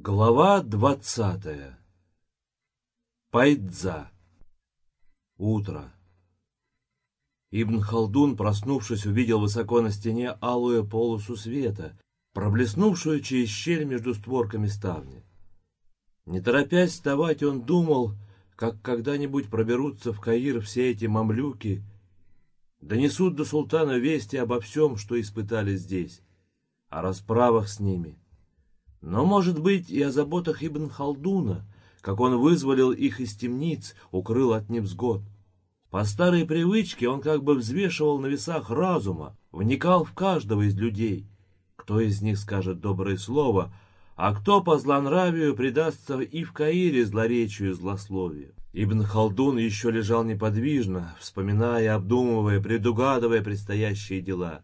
Глава двадцатая. Пайдза. Утро. Ибн Халдун, проснувшись, увидел высоко на стене алую полосу света, проблеснувшую через щель между створками ставни. Не торопясь вставать, он думал, как когда-нибудь проберутся в Каир все эти мамлюки, донесут до султана вести обо всем, что испытали здесь, о расправах с ними — но, может быть, и о заботах Ибн Халдуна, как он вызволил их из темниц, укрыл от невзгод. По старой привычке он как бы взвешивал на весах разума, вникал в каждого из людей. Кто из них скажет доброе слово, а кто по злонравию предастся и в Каире злоречию и злословию. Ибн Халдун еще лежал неподвижно, вспоминая, обдумывая, предугадывая предстоящие дела.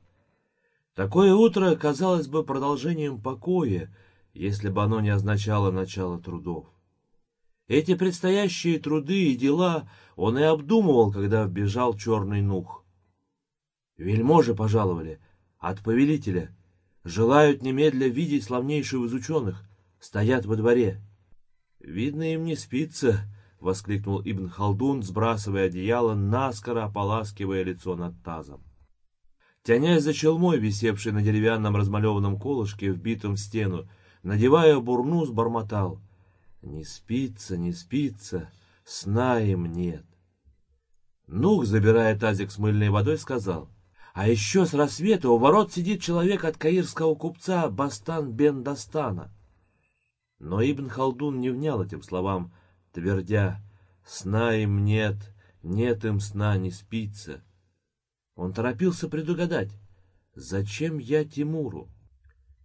Такое утро казалось бы продолжением покоя, если бы оно не означало начало трудов. Эти предстоящие труды и дела он и обдумывал, когда вбежал черный нух. Вельможи пожаловали от повелителя, желают немедля видеть славнейшего из ученых, стоят во дворе. «Видно, им не спится», — воскликнул Ибн Халдун, сбрасывая одеяло, наскоро ополаскивая лицо над тазом. Тянясь за челмой, висевшей на деревянном размалеванном колышке, вбитом в стену, надевая бурнус, бормотал. Не спится, не спится, сна им нет. Нух, забирая тазик с мыльной водой, сказал. А еще с рассвета у ворот сидит человек от каирского купца Бастан бен Дастана. Но Ибн Халдун не внял этим словам, твердя, «Сна им нет, нет им сна, не спится». Он торопился предугадать, «Зачем я Тимуру?»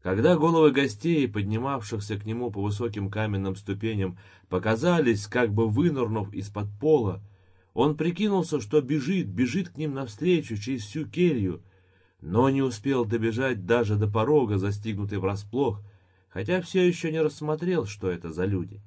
Когда головы гостей, поднимавшихся к нему по высоким каменным ступеням, показались, как бы вынырнув из-под пола, он прикинулся, что бежит, бежит к ним навстречу через всю келью, но не успел добежать даже до порога, застигнутый врасплох, хотя все еще не рассмотрел, что это за люди.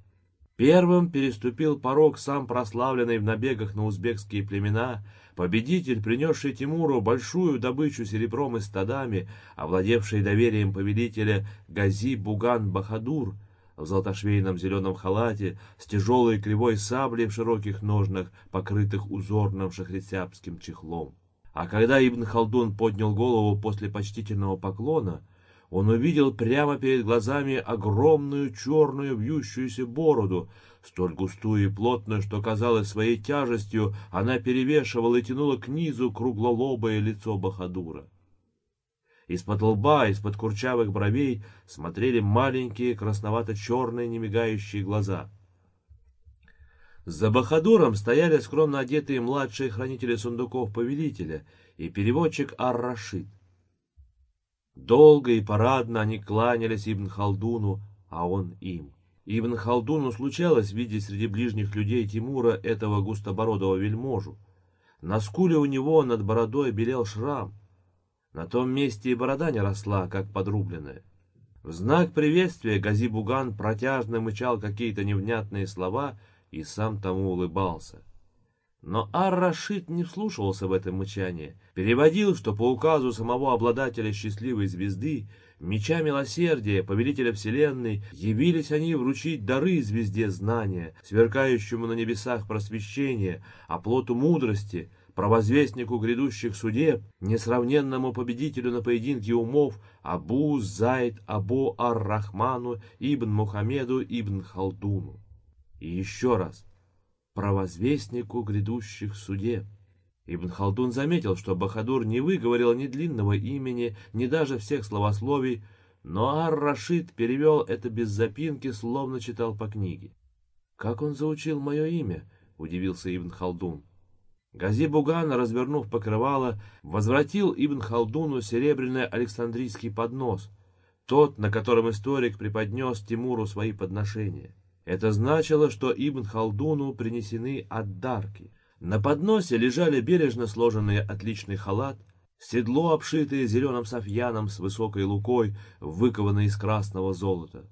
Первым переступил порог сам прославленный в набегах на узбекские племена, победитель, принесший Тимуру большую добычу серебром и стадами, овладевший доверием повелителя Гази Буган Бахадур в золотошвейном зеленом халате с тяжелой кривой саблей в широких ножнах, покрытых узорным шахрисябским чехлом. А когда Ибн Халдун поднял голову после почтительного поклона, он увидел прямо перед глазами огромную черную вьющуюся бороду, столь густую и плотную, что, казалось, своей тяжестью она перевешивала и тянула к низу круглолобое лицо Бахадура. Из-под лба, из-под курчавых бровей смотрели маленькие красновато-черные немигающие глаза. За Бахадуром стояли скромно одетые младшие хранители сундуков повелителя и переводчик Ар-Рашид. Долго и парадно они кланялись Ибн Халдуну, а он им. Ибн Халдуну случалось видеть среди ближних людей Тимура этого густобородого вельможу. На скуле у него над бородой белел шрам. На том месте и борода не росла, как подрубленная. В знак приветствия Гази-Буган протяжно мычал какие-то невнятные слова и сам тому улыбался. Но Ар-Рашид не вслушивался в это мычание, переводил, что по указу самого обладателя счастливой звезды, меча милосердия, повелителя вселенной, явились они вручить дары звезде знания, сверкающему на небесах просвещения, оплоту мудрости, провозвестнику грядущих судеб, несравненному победителю на поединке умов Абу Зайд Абу Ар-Рахману Ибн Мухаммеду Ибн Халдуну. И еще раз — провозвестнику грядущих судеб. Ибн Халдун заметил, что Бахадур не выговорил ни длинного имени, ни даже всех словословий, но Ар-Рашид перевел это без запинки, словно читал по книге. «Как он заучил мое имя?» — удивился Ибн Халдун. Гази Буган, развернув покрывало, возвратил Ибн Халдуну серебряный Александрийский поднос, тот, на котором историк преподнес Тимуру свои подношения. Это значило, что Ибн Халдуну принесены отдарки. На подносе лежали бережно сложенные отличный халат, седло, обшитое зеленым софьяном с высокой лукой, выкованной из красного золота.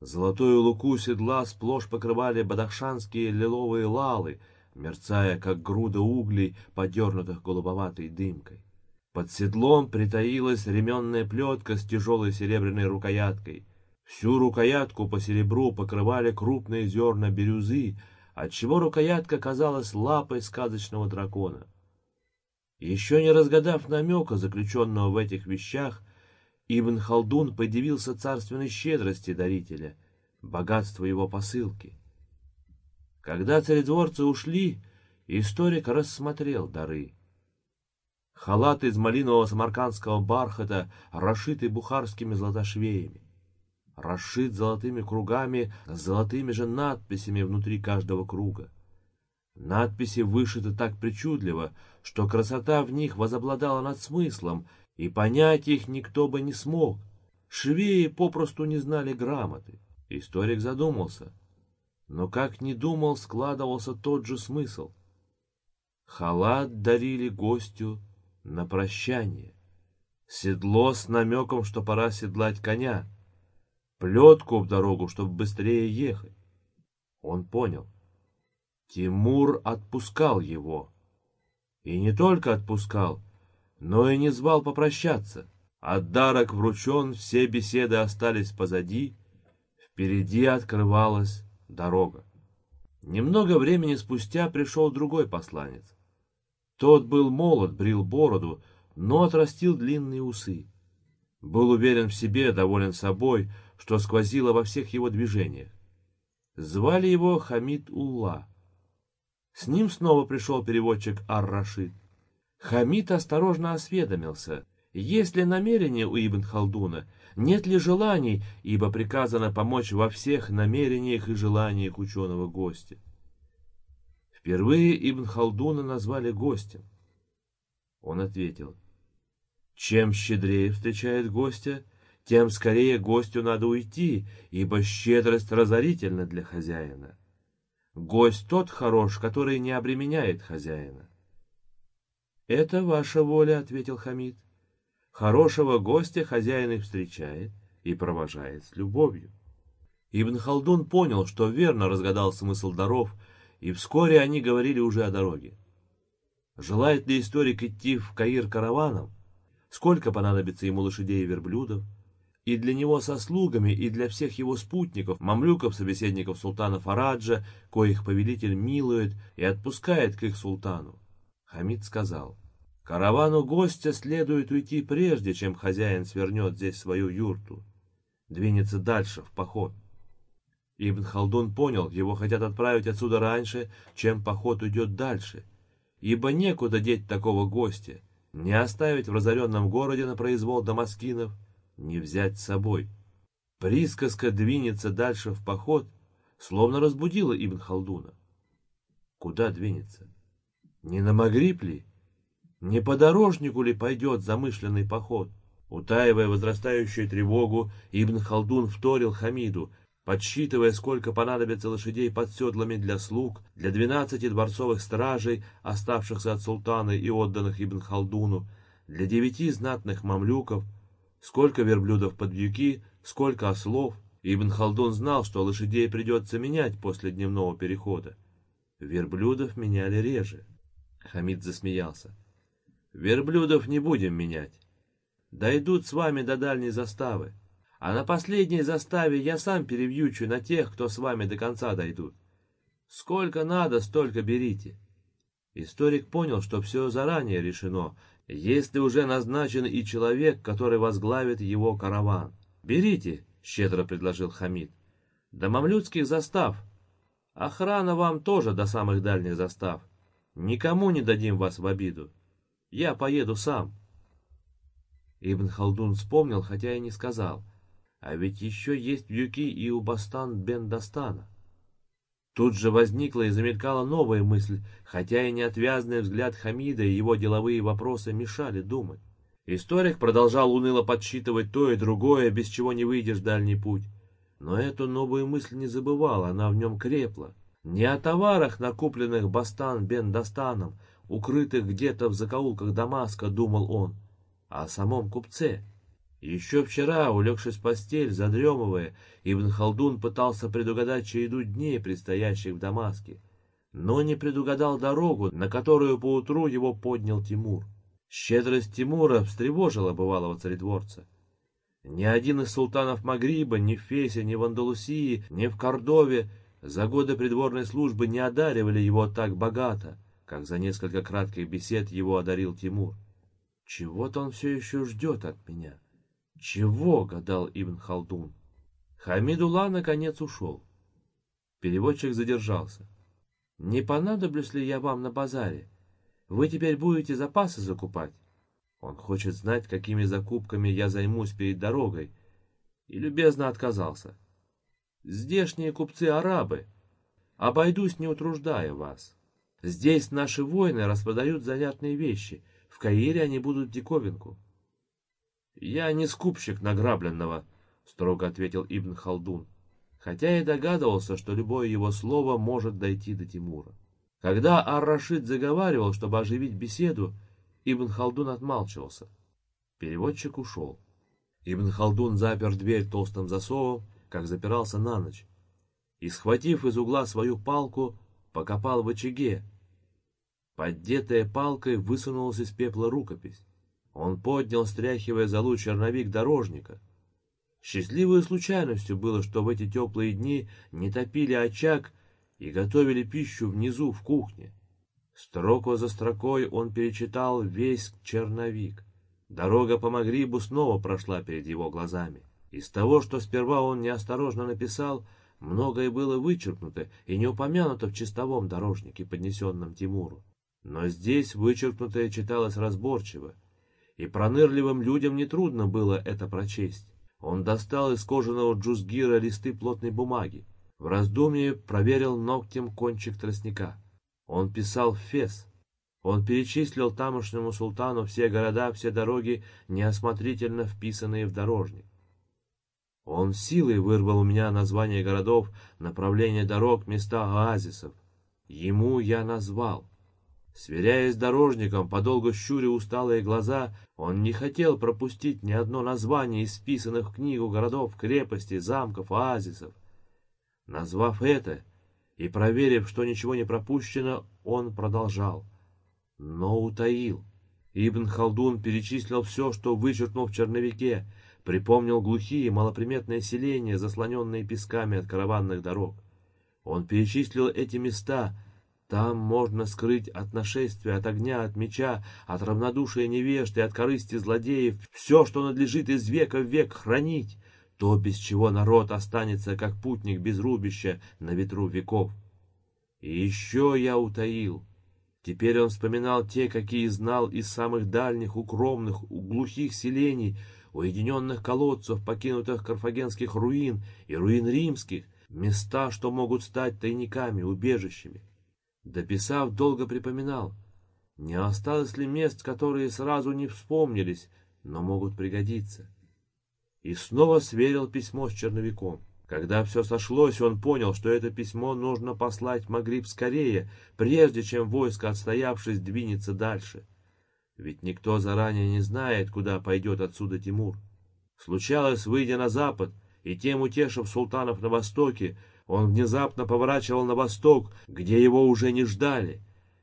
Золотую луку седла сплошь покрывали бадахшанские лиловые лалы, мерцая, как груда углей, подернутых голубоватой дымкой. Под седлом притаилась ременная плетка с тяжелой серебряной рукояткой — Всю рукоятку по серебру покрывали крупные зерна бирюзы, отчего рукоятка казалась лапой сказочного дракона. Еще не разгадав намека, заключенного в этих вещах, Ибн Халдун подивился царственной щедрости дарителя, богатству его посылки. Когда царедворцы ушли, историк рассмотрел дары. Халат из малинового самаркандского бархата, расшитый бухарскими золотошвеями. Расшит золотыми кругами с золотыми же надписями внутри каждого круга. Надписи вышиты так причудливо, что красота в них возобладала над смыслом, и понять их никто бы не смог. Швеи попросту не знали грамоты. Историк задумался. Но как ни думал, складывался тот же смысл. Халат дарили гостю на прощание. Седло с намеком, что пора седлать коня. Плетку в дорогу, чтобы быстрее ехать. Он понял. Тимур отпускал его. И не только отпускал, но и не звал попрощаться. Отдарок вручен, все беседы остались позади, впереди открывалась дорога. Немного времени спустя пришел другой посланец. Тот был молод, брил бороду, но отрастил длинные усы. Был уверен в себе, доволен собой, что сквозило во всех его движениях. Звали его Хамид Улла. С ним снова пришел переводчик Ар-Рашид. Хамид осторожно осведомился, есть ли намерение у Ибн Халдуна, нет ли желаний, ибо приказано помочь во всех намерениях и желаниях ученого гостя. Впервые Ибн Халдуна назвали гостем. Он ответил, чем щедрее встречает гостя, тем скорее гостю надо уйти, ибо щедрость разорительна для хозяина. Гость тот хорош, который не обременяет хозяина. «Это ваша воля», — ответил Хамид. «Хорошего гостя хозяин их встречает и провожает с любовью». Ибн Халдун понял, что верно разгадал смысл даров, и вскоре они говорили уже о дороге. Желает ли историк идти в Каир караваном? Сколько понадобится ему лошадей и верблюдов? И для него со слугами, и для всех его спутников, мамлюков, собеседников султана Фараджа, коих повелитель милует и отпускает к их султану. Хамид сказал, «Каравану гостя следует уйти прежде, чем хозяин свернет здесь свою юрту, двинется дальше, в поход». Ибн Халдун понял, его хотят отправить отсюда раньше, чем поход уйдет дальше, ибо некуда деть такого гостя, не оставить в разоренном городе на произвол дамаскинов, не взять с собой. Присказка двинется дальше в поход, словно разбудила Ибн Халдуна. Куда двинется? Не на Магриб ли? Не по дорожнику ли пойдет замышленный поход? Утаивая возрастающую тревогу, Ибн Халдун вторил Хамиду, подсчитывая, сколько понадобится лошадей под седлами для слуг, для двенадцати дворцовых стражей, оставшихся от султана и отданных Ибн Халдуну, для девяти знатных мамлюков, Сколько верблюдов под вьюки, сколько ослов. Ибн Халдун знал, что лошадей придется менять после дневного перехода. Верблюдов меняли реже. Хамид засмеялся. Верблюдов не будем менять. Дойдут с вами до дальней заставы. А на последней заставе я сам перевьючу на тех, кто с вами до конца дойдут. Сколько надо, столько берите. Историк понял, что все заранее решено, если уже назначен и человек, который возглавит его караван. «Берите», — щедро предложил Хамид, — «до мамлюцких застав. Охрана вам тоже до самых дальних застав. Никому не дадим вас в обиду. Я поеду сам». Ибн Халдун вспомнил, хотя и не сказал. А ведь еще есть вьюки и у Бастан бен Дастана. Тут же возникла и замелькала новая мысль, хотя и неотвязный взгляд Хамида и его деловые вопросы мешали думать. Историк продолжал уныло подсчитывать то и другое, без чего не выйдешь дальний путь. Но эту новую мысль не забывал, она в нем крепла. Не о товарах, накупленных Бастан бенДастаном, укрытых где-то в закоулках Дамаска, думал он, а о самом купце. Еще вчера, улегшись в постель, задремывая, Ибн Халдун пытался предугадать череду дней, предстоящих в Дамаске, но не предугадал дорогу, на которую поутру его поднял Тимур. Щедрость Тимура встревожила бывалого царедворца. Ни один из султанов Магриба, ни в Фесе, ни в Андалусии, ни в Кордове за годы придворной службы не одаривали его так богато, как за несколько кратких бесед его одарил Тимур. Чего-то он все еще ждет от меня. Чего, гадал Ибн Халдун. Хамидулла наконец ушел. Переводчик задержался. Не понадоблюсь ли я вам на базаре? Вы теперь будете запасы закупать? Он хочет знать, какими закупками я займусь перед дорогой, и любезно отказался. Здешние купцы-арабы. Обойдусь, не утруждая вас. Здесь наши воины распродают занятные вещи. В Каире они будут диковинку. Я не скупщик награбленного, строго ответил Ибн Халдун, хотя и догадывался, что любое его слово может дойти до Тимура. Когда Ар-Рашид заговаривал, чтобы оживить беседу, Ибн Халдун отмалчивался. Переводчик ушел. Ибн Халдун запер дверь толстым засовом, как запирался на ночь, и, схватив из угла свою палку, покопал в очаге. Поддетая палкой высунулась из пепла рукопись. Он поднял, стряхивая залу черновик дорожника. Счастливой случайностью было, что в эти теплые дни не топили очаг и готовили пищу внизу, в кухне. Строку за строкой он перечитал весь черновик. Дорога по Магрибу снова прошла перед его глазами. Из того, что сперва он неосторожно написал, многое было вычеркнуто и не упомянуто в чистовом дорожнике, поднесенном Тимуру. Но здесь вычеркнутое читалось разборчиво, и пронырливым людям нетрудно было это прочесть. Он достал из кожаного джузгира листы плотной бумаги. В раздумье проверил ногтем кончик тростника. Он писал Фес. Он перечислил тамошнему султану все города, все дороги, неосмотрительно вписанные в дорожник. Он силой вырвал у меня названия городов, направления дорог, места оазисов. Ему я назвал. Сверяясь с дорожником, подолгу щуря усталые глаза, он не хотел пропустить ни одно название из списанных в книгу городов, крепостей, замков, оазисов. Назвав это и проверив, что ничего не пропущено, он продолжал. Но утаил. Ибн Халдун перечислил все, что вычеркнул в черновике, припомнил глухие малоприметные селения, заслоненные песками от караванных дорог. Он перечислил эти места — там можно скрыть от нашествия, от огня, от меча, от равнодушия невежд и от корысти злодеев все, что надлежит из века в век хранить, то, без чего народ останется, как путник без рубища на ветру веков. И еще я утаил. Теперь он вспоминал те, какие знал из самых дальних, укромных, глухих селений, уединенных колодцев, покинутых карфагенских руин и руин римских, места, что могут стать тайниками, убежищами. Дописав, долго припоминал, не осталось ли мест, которые сразу не вспомнились, но могут пригодиться. И снова сверил письмо с черновиком. Когда все сошлось, он понял, что это письмо нужно послать в Магриб скорее, прежде чем войско, отстоявшись, двинется дальше. Ведь никто заранее не знает, куда пойдет отсюда Тимур. Случалось, выйдя на запад, и тем утешив султанов на востоке, он внезапно поворачивал на восток, где его уже не ждали,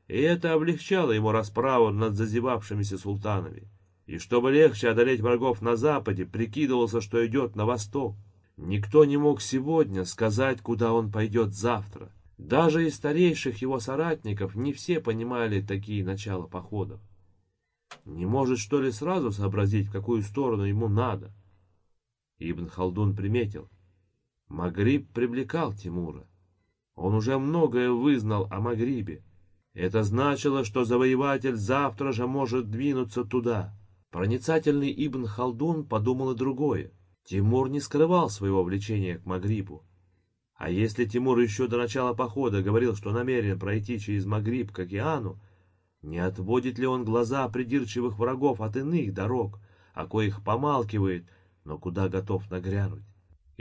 и это облегчало ему расправу над зазевавшимися султанами. И чтобы легче одолеть врагов на западе, прикидывался, что идет на восток. Никто не мог сегодня сказать, куда он пойдет завтра. Даже из старейших его соратников не все понимали такие начала походов. Не может, что ли, сразу сообразить, в какую сторону ему надо? Ибн Халдун приметил — Магриб привлекал Тимура. Он уже многое вызнал о Магрибе. Это значило, что завоеватель завтра же может двинуться туда. Проницательный Ибн Халдун подумал и другое. Тимур не скрывал своего влечения к Магрибу. А если Тимур еще до начала похода говорил, что намерен пройти через Магриб к океану, не отводит ли он глаза придирчивых врагов от иных дорог, о коих помалкивает, но куда готов нагрянуть?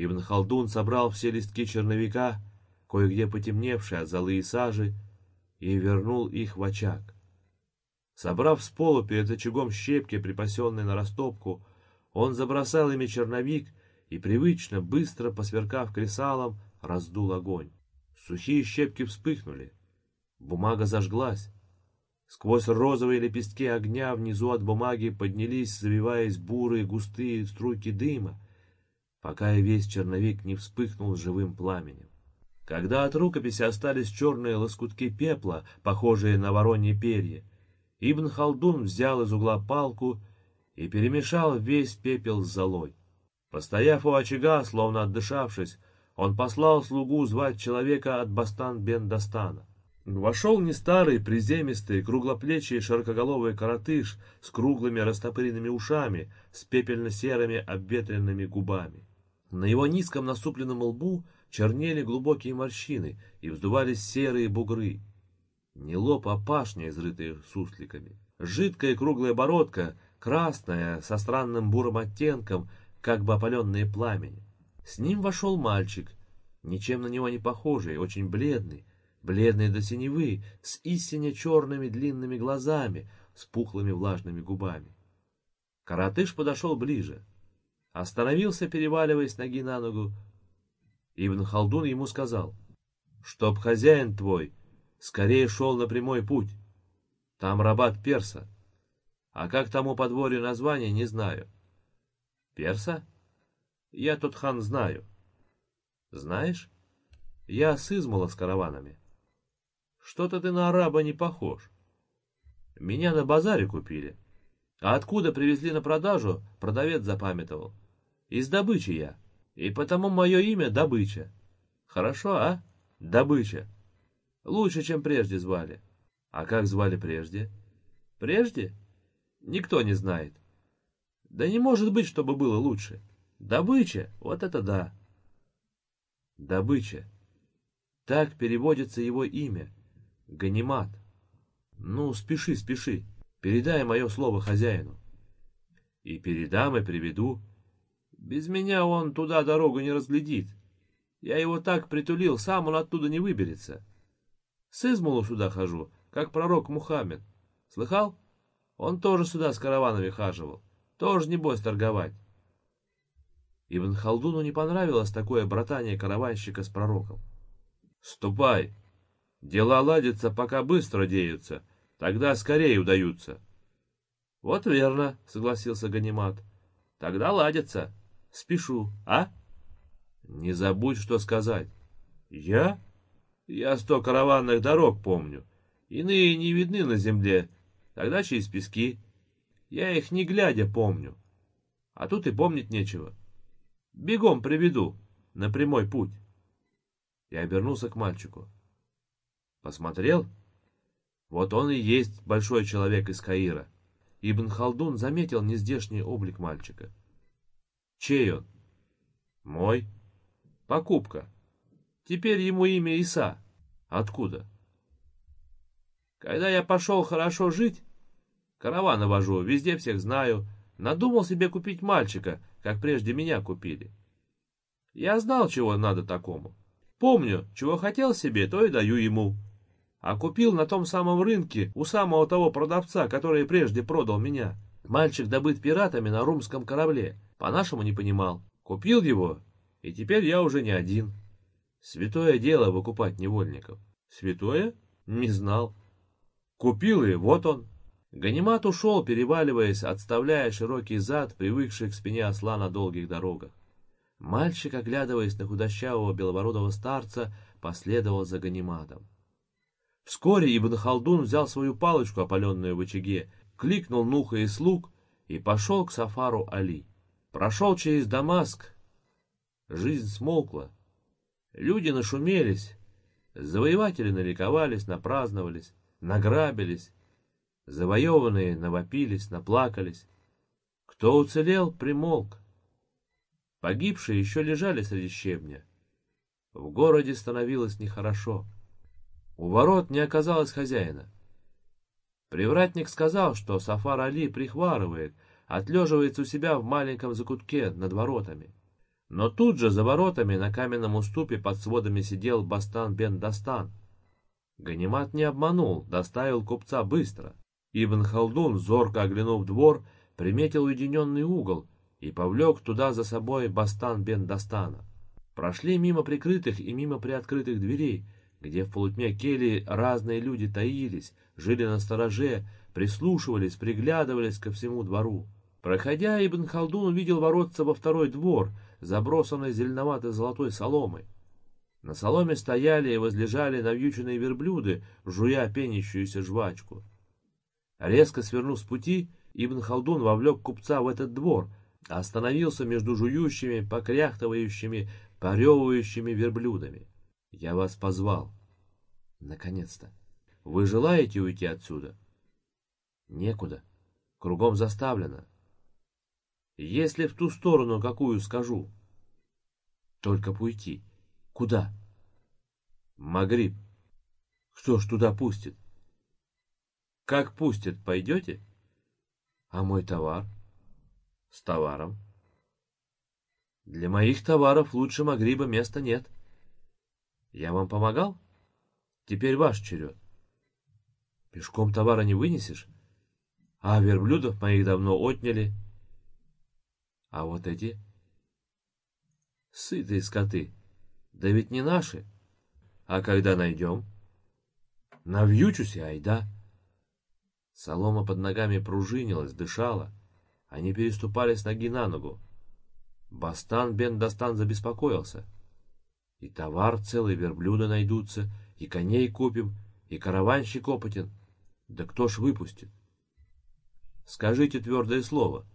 Ибн Халдун собрал все листки черновика, кое-где потемневшие от золы и сажи, и вернул их в очаг. Собрав с пола перед очагом щепки, припасенные на растопку, он забросал ими черновик и привычно, быстро посверкав кресалом, раздул огонь. Сухие щепки вспыхнули. Бумага зажглась. Сквозь розовые лепестки огня внизу от бумаги поднялись, завиваясь бурые густые струйки дыма, пока и весь черновик не вспыхнул живым пламенем. Когда от рукописи остались черные лоскутки пепла, похожие на воронье перья, Ибн Халдун взял из угла палку и перемешал весь пепел с золой. Постояв у очага, словно отдышавшись, он послал слугу звать человека от Бастан-бен-Дастана. Вошел не старый, приземистый, круглоплечий, широкоголовый коротыш с круглыми растопыренными ушами, с пепельно-серыми обветренными губами. На его низком насупленном лбу чернели глубокие морщины и вздувались серые бугры. Не лоб, а пашня, изрытая сусликами. Жидкая круглая бородка, красная, со странным бурым оттенком, как бы опаленные пламени. С ним вошел мальчик, ничем на него не похожий, очень бледный, бледный до синевы, с истинно черными длинными глазами, с пухлыми влажными губами. Каратыш подошел ближе, остановился, переваливаясь ноги на ногу. Ибн Халдун ему сказал, «Чтоб хозяин твой скорее шел на прямой путь. Там рабат Перса. А как тому подворью название, не знаю». «Перса? Я тот хан знаю». «Знаешь?» Я с Измала с караванами. Что-то ты на араба не похож. Меня на базаре купили. А откуда привезли на продажу, продавец запамятовал. Из добычи я. И потому мое имя Добыча. Хорошо, а? Добыча. Лучше, чем прежде звали. А как звали прежде? Прежде? Никто не знает. Да не может быть, чтобы было лучше. Добыча, вот это да. Добыча. Так переводится его имя. Ганимат. Ну, спеши, спеши. Передай мое слово хозяину. И передам, и приведу. Без меня он туда дорогу не разглядит. Я его так притулил, сам он оттуда не выберется. С Измулу сюда хожу, как пророк Мухаммед. Слыхал? Он тоже сюда с караванами хаживал. Тоже, небось, торговать. Ибн Халдуну не понравилось такое братание караванщика с пророком. «Ступай!» Дела ладятся, пока быстро деются, тогда скорее удаются. — Вот верно, — согласился Ганимат. — Тогда ладятся. Спешу, а? — Не забудь, что сказать. — Я? Я сто караванных дорог помню. Иные не видны на земле, тогда через пески. Я их не глядя помню. А тут и помнить нечего. Бегом приведу на прямой путь. Я обернулся к мальчику. Посмотрел? Вот он и есть большой человек из Каира. Ибн Халдун заметил нездешний облик мальчика. Чей он? Мой. Покупка. Теперь ему имя Иса. Откуда? Когда я пошел хорошо жить, караваны вожу, везде всех знаю, надумал себе купить мальчика, как прежде меня купили. Я знал, чего надо такому. Помню, чего хотел себе, то и даю ему а купил на том самом рынке у самого того продавца, который прежде продал меня. Мальчик добыт пиратами на румском корабле, по-нашему не понимал. Купил его, и теперь я уже не один. Святое дело выкупать невольников. Святое? Не знал. Купил и вот он. Ганимат ушел, переваливаясь, отставляя широкий зад, привыкший к спине осла на долгих дорогах. Мальчик, оглядываясь на худощавого белобородого старца, последовал за Ганиматом. Вскоре Ибн Халдун взял свою палочку, опаленную в очаге, кликнул Нуха и слуг и пошел к Сафару Али. Прошел через Дамаск. Жизнь смолкла. Люди нашумелись. Завоеватели наликовались, напраздновались, награбились. Завоеванные навопились, наплакались. Кто уцелел, примолк. Погибшие еще лежали среди щебня. В городе становилось нехорошо. У ворот не оказалось хозяина. Привратник сказал, что Сафар Али прихварывает, отлеживается у себя в маленьком закутке над воротами. Но тут же за воротами на каменном уступе под сводами сидел Бастан бен Дастан. Ганимат не обманул, доставил купца быстро. Ибн Халдун, зорко оглянув двор, приметил уединенный угол и повлек туда за собой Бастан бен Дастана. Прошли мимо прикрытых и мимо приоткрытых дверей, где в полутьме кельи разные люди таились, жили на стороже, прислушивались, приглядывались ко всему двору. Проходя, Ибн Халдун увидел воротца во второй двор, забросанный зеленоватой золотой соломой. На соломе стояли и возлежали навьюченные верблюды, жуя пенящуюся жвачку. Резко свернув с пути, Ибн Халдун вовлек купца в этот двор, а остановился между жующими, покряхтывающими, поревывающими верблюдами. Я вас позвал. Наконец-то. Вы желаете уйти отсюда? Некуда. Кругом заставлено. Если в ту сторону, какую скажу. Только пойти. Куда? Магриб. Кто ж туда пустит? Как пустят, пойдете? А мой товар? С товаром. Для моих товаров лучше Магриба места нет. Я вам помогал? Теперь ваш черед. Пешком товара не вынесешь? А верблюдов моих давно отняли. А вот эти? Сытые скоты. Да ведь не наши. А когда найдем? Навьючусь, айда. Солома под ногами пружинилась, дышала. Они переступали с ноги на ногу. Бастан бен Дастан забеспокоился. И товар целый, верблюда найдутся, и коней купим, и караванщик опытен. Да кто ж выпустит? Скажите твердое слово.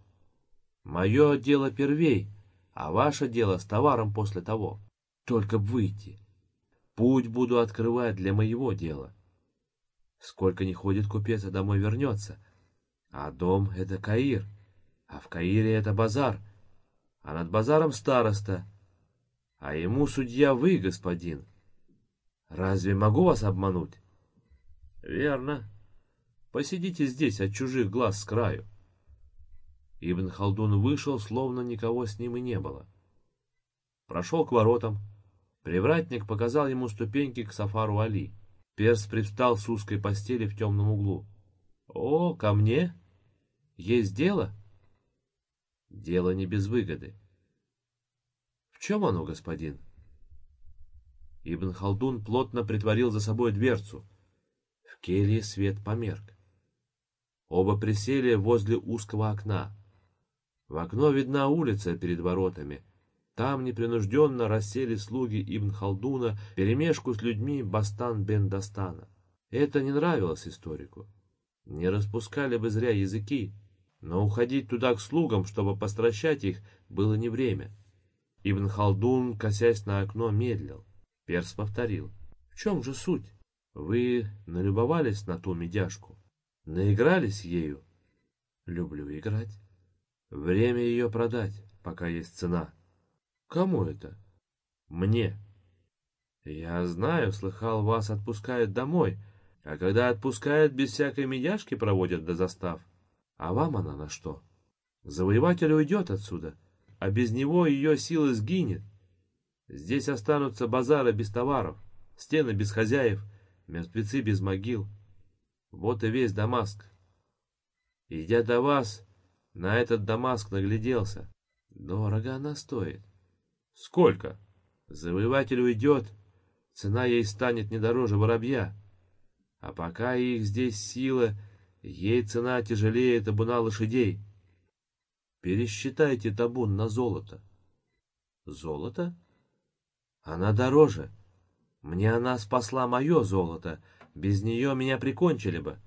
Мое дело первей, а ваше дело с товаром после того. Только б выйти. Путь буду открывать для моего дела. Сколько не ходит купец, а домой вернется. А дом — это Каир, а в Каире это базар, а над базаром староста, а ему судья вы, господин. Разве могу вас обмануть? Верно. Посидите здесь от чужих глаз с краю. Ибн Халдун вышел, словно никого с ним и не было. Прошел к воротам. Привратник показал ему ступеньки к Сафару Али. Перс привстал с узкой постели в темном углу. «О, ко мне? Есть дело?» «Дело не без выгоды». «В чем оно, господин?» Ибн Халдун плотно притворил за собой дверцу. В келье свет померк. Оба присели возле узкого окна. В окно видна улица перед воротами — там непринужденно рассели слуги Ибн Халдуна перемешку с людьми Бастан бен Дастана. Это не нравилось историку. Не распускали бы зря языки, но уходить туда к слугам, чтобы постращать их, было не время. Ибн Халдун, косясь на окно, медлил. Перс повторил. «В чем же суть? Вы налюбовались на ту медяшку? Наигрались ею?» «Люблю играть. Время ее продать, пока есть цена». Кому это? Мне. Я знаю, слыхал, вас отпускают домой, а когда отпускают, без всякой медяшки проводят до застав. А вам она на что? Завоеватель уйдет отсюда, а без него ее сила сгинет. Здесь останутся базары без товаров, стены без хозяев, мертвецы без могил. Вот и весь Дамаск. Идя до вас, на этот Дамаск нагляделся. Дорого она стоит. Сколько? Завоеватель уйдет, цена ей станет не дороже воробья. А пока их здесь сила, ей цена тяжелее табуна лошадей. Пересчитайте табун на золото. Золото? Она дороже. Мне она спасла мое золото, без нее меня прикончили бы.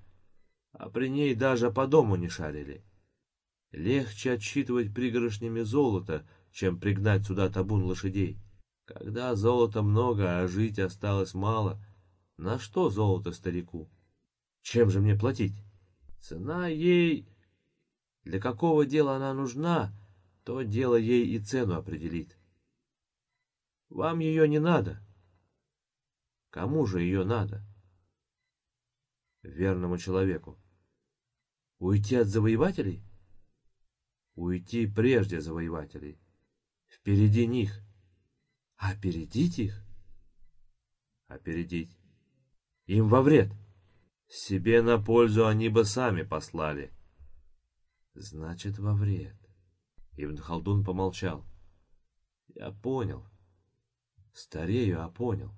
А при ней даже по дому не шарили. Легче отсчитывать пригоршнями золота, чем пригнать сюда табун лошадей. Когда золота много, а жить осталось мало, на что золото старику? Чем же мне платить? Цена ей... Для какого дела она нужна, то дело ей и цену определит. Вам ее не надо. Кому же ее надо? Верному человеку. Уйти от завоевателей? Уйти прежде завоевателей. Впереди них. Опередить их? Опередить. Им во вред. Себе на пользу они бы сами послали. Значит, во вред. Ибн Халдун помолчал. Я понял. Старею, а понял.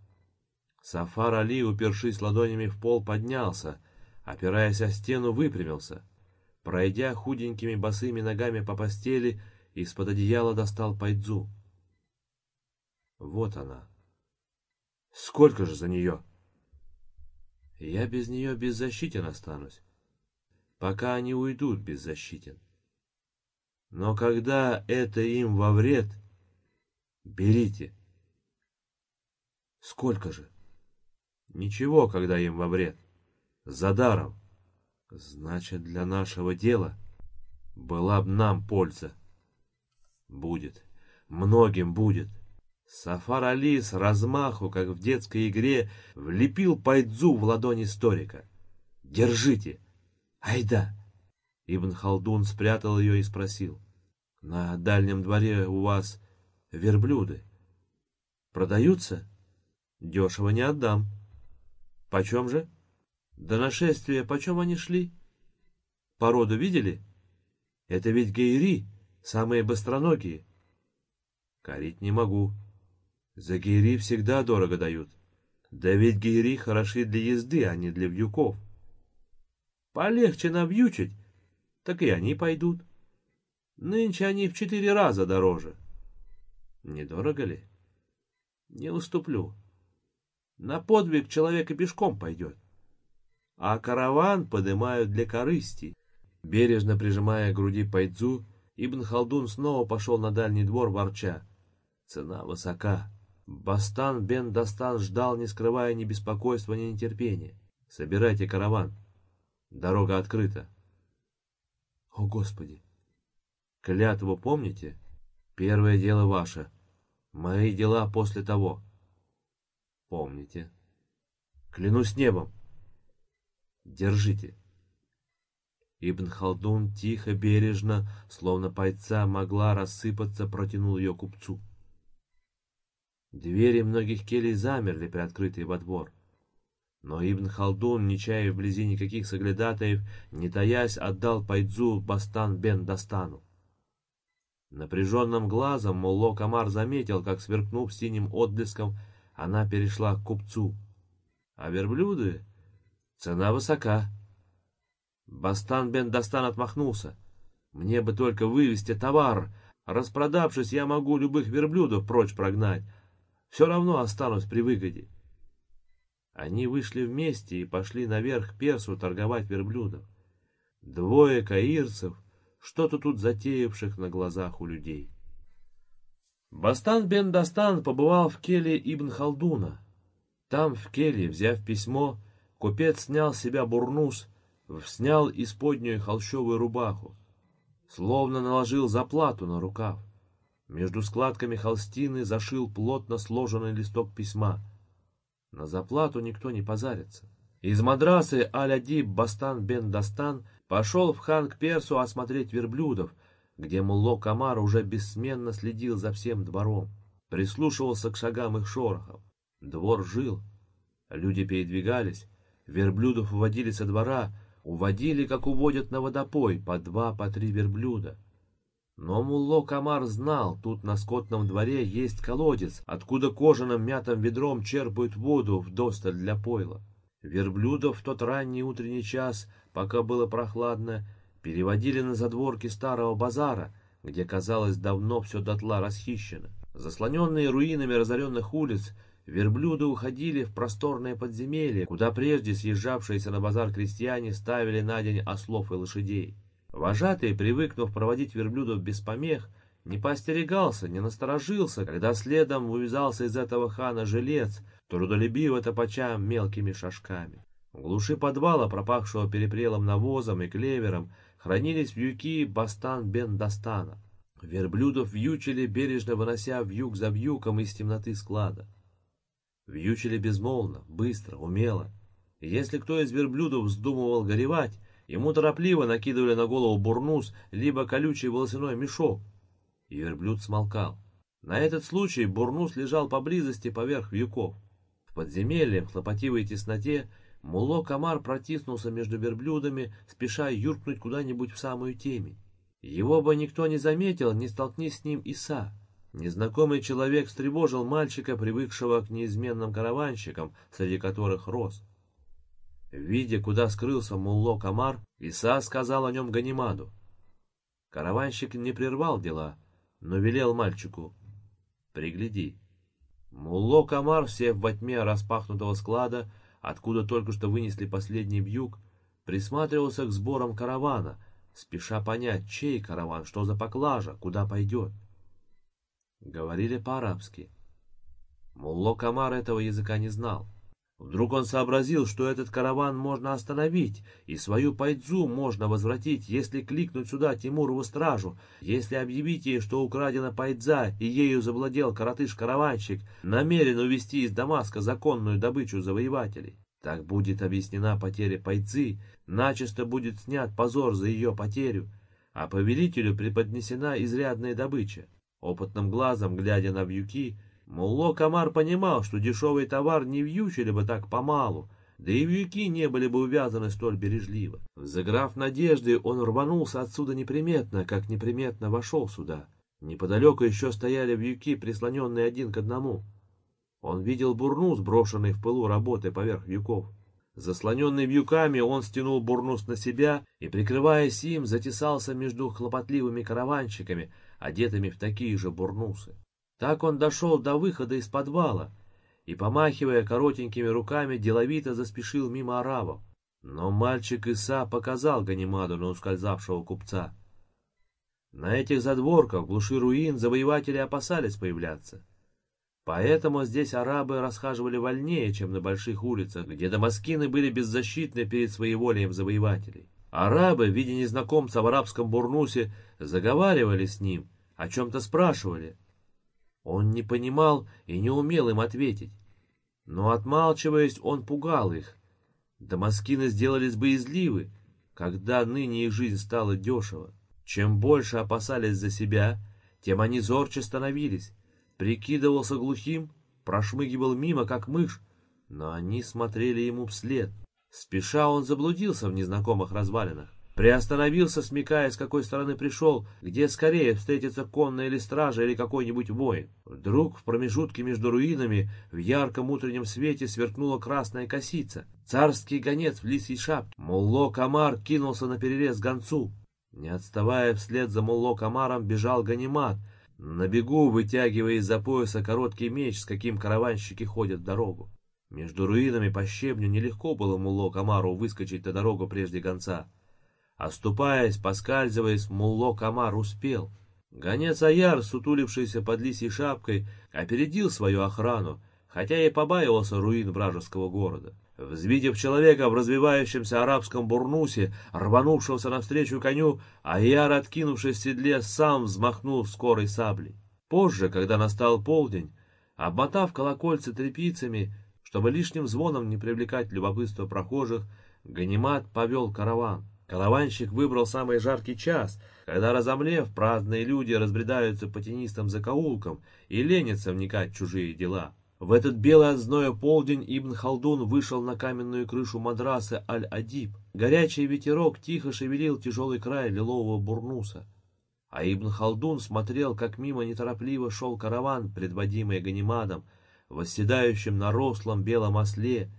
Сафар Али, упершись ладонями в пол, поднялся, опираясь о стену, выпрямился. Пройдя худенькими босыми ногами по постели, из-под одеяла достал пайдзу. Вот она. Сколько же за нее? Я без нее беззащитен останусь, пока они уйдут беззащитен. Но когда это им во вред, берите. Сколько же? Ничего, когда им во вред. За даром. Значит, для нашего дела была б нам польза. Будет. Многим будет. Сафар Али с размаху, как в детской игре, влепил пайдзу в ладони историка. «Держите! Айда!» Ибн Халдун спрятал ее и спросил. «На дальнем дворе у вас верблюды продаются?» «Дешево не отдам». «Почем же?» «До нашествия почем они шли?» «Породу видели?» «Это ведь гейри, самые быстроногие». «Корить не могу». За гейри всегда дорого дают. Да ведь гейри хороши для езды, а не для вьюков. Полегче навьючить, так и они пойдут. Нынче они в четыре раза дороже. Недорого ли? Не уступлю. На подвиг человек и пешком пойдет. А караван подымают для корысти. Бережно прижимая к груди пайдзу, Ибн Халдун снова пошел на дальний двор, ворча. Цена высока. Бастан бен Дастан ждал, не скрывая ни беспокойства, ни нетерпения. «Собирайте караван. Дорога открыта». «О, Господи! Клятву помните? Первое дело ваше. Мои дела после того». «Помните. Клянусь небом. Держите». Ибн Халдун тихо, бережно, словно пайца могла рассыпаться, протянул ее купцу. Двери многих келей замерли, приоткрытые во двор. Но Ибн Халдун, не чая вблизи никаких соглядатаев, не таясь, отдал Пайдзу Бастан бенДастану. Напряженным глазом Молло Камар заметил, как, сверкнув синим отблеском, она перешла к купцу. А верблюды? Цена высока. Бастан бен Дастан отмахнулся. Мне бы только вывести товар. Распродавшись, я могу любых верблюдов прочь прогнать, все равно останусь при выгоде. Они вышли вместе и пошли наверх Персу торговать верблюдов. Двое каирцев, что-то тут затеявших на глазах у людей. Бастан бен Дастан побывал в келе Ибн Халдуна. Там, в келе, взяв письмо, купец снял с себя бурнус, снял исподнюю холщовую рубаху, словно наложил заплату на рукав. Между складками холстины зашил плотно сложенный листок письма. На заплату никто не позарится. Из мадрасы Аль-Адиб Бастан бен Дастан пошел в хан к Персу осмотреть верблюдов, где Мулло Камар уже бессменно следил за всем двором, прислушивался к шагам их шорохов. Двор жил, люди передвигались, верблюдов уводили со двора, уводили, как уводят на водопой, по два, по три верблюда. Но Мулло Камар знал, тут на скотном дворе есть колодец, откуда кожаным мятым ведром черпают воду в досталь для пойла. Верблюдов в тот ранний утренний час, пока было прохладно, переводили на задворки старого базара, где, казалось, давно все дотла расхищено. Заслоненные руинами разоренных улиц, верблюды уходили в просторное подземелье, куда прежде съезжавшиеся на базар крестьяне ставили на день ослов и лошадей. Вожатый, привыкнув проводить верблюдов без помех, не поостерегался, не насторожился, когда следом увязался из этого хана жилец, трудолюбиво топача мелкими шажками. В глуши подвала, пропахшего перепрелым навозом и клевером, хранились вьюки Бастан бен Дастана. Верблюдов вьючили, бережно вынося вьюг за вьюком из темноты склада. Вьючили безмолвно, быстро, умело. И если кто из верблюдов вздумывал горевать, Ему торопливо накидывали на голову бурнус, либо колючий волосяной мешок. И верблюд смолкал. На этот случай бурнус лежал поблизости поверх вьюков. В подземелье, в хлопотивой тесноте, Муло Камар протиснулся между верблюдами, спеша юркнуть куда-нибудь в самую темень. Его бы никто не заметил, не столкнись с ним Иса. Незнакомый человек встревожил мальчика, привыкшего к неизменным караванщикам, среди которых рос. Видя, куда скрылся Мулло Камар, Иса сказал о нем Ганимаду. Караванщик не прервал дела, но велел мальчику «Пригляди». Мулло Камар, сев во тьме распахнутого склада, откуда только что вынесли последний вьюг, присматривался к сборам каравана, спеша понять, чей караван, что за поклажа, куда пойдет. Говорили по-арабски. Мулло Камар этого языка не знал. Вдруг он сообразил, что этот караван можно остановить, и свою пайдзу можно возвратить, если кликнуть сюда Тимурову стражу, если объявить ей, что украдена пайдза, и ею завладел коротыш-караванщик, намерен увести из Дамаска законную добычу завоевателей. Так будет объяснена потеря пайдзы, начисто будет снят позор за ее потерю, а повелителю преподнесена изрядная добыча. Опытным глазом, глядя на вьюки, Мулло Камар понимал, что дешевый товар не вьючили бы так помалу, да и вьюки не были бы увязаны столь бережливо. Заграв надежды, он рванулся отсюда неприметно, как неприметно вошел сюда. Неподалеку еще стояли вьюки, прислоненные один к одному. Он видел бурнус, брошенный в пылу работы поверх вьюков. Заслоненный вьюками, он стянул бурнус на себя и, прикрываясь им, затесался между хлопотливыми караванщиками, одетыми в такие же бурнусы. Так он дошел до выхода из подвала и, помахивая коротенькими руками, деловито заспешил мимо арабов. Но мальчик Иса показал Ганимаду на ускользавшего купца. На этих задворках, в глуши руин, завоеватели опасались появляться. Поэтому здесь арабы расхаживали вольнее, чем на больших улицах, где дамаскины были беззащитны перед своеволием завоевателей. Арабы, видя незнакомца в арабском бурнусе, заговаривали с ним, о чем-то спрашивали. Он не понимал и не умел им ответить. Но, отмалчиваясь, он пугал их. Дамаскины сделались боязливы, когда ныне их жизнь стала дешево. Чем больше опасались за себя, тем они зорче становились. Прикидывался глухим, прошмыгивал мимо, как мышь, но они смотрели ему вслед. Спеша он заблудился в незнакомых развалинах. Приостановился, смекая, с какой стороны пришел, где скорее встретится конная или стража, или какой-нибудь воин. Вдруг в промежутке между руинами в ярком утреннем свете сверкнула красная косица. Царский гонец в лисьей шапке. Мулло Камар кинулся на перерез гонцу. Не отставая вслед за Мулло Камаром, бежал Ганимат, на бегу вытягивая из-за пояса короткий меч, с каким караванщики ходят в дорогу. Между руинами по щебню нелегко было Мулло Камару выскочить на дорогу прежде гонца. Оступаясь, поскальзываясь, Мулло Камар успел. Гонец Аяр, сутулившийся под лисьей шапкой, опередил свою охрану, хотя и побаивался руин вражеского города. Взвидев человека в развивающемся арабском бурнусе, рванувшегося навстречу коню, Аяр, откинувшись в седле, сам взмахнул скорой саблей. Позже, когда настал полдень, обмотав колокольцы тряпицами, чтобы лишним звоном не привлекать любопытство прохожих, Ганимат повел караван. Караванщик выбрал самый жаркий час, когда, разомлев, праздные люди разбредаются по тенистым закоулкам и ленятся вникать в чужие дела. В этот белый от зноя полдень Ибн Халдун вышел на каменную крышу мадрасы Аль-Адиб. Горячий ветерок тихо шевелил тяжелый край лилового бурнуса. А Ибн Халдун смотрел, как мимо неторопливо шел караван, предводимый Ганимадом, восседающим на рослом белом осле,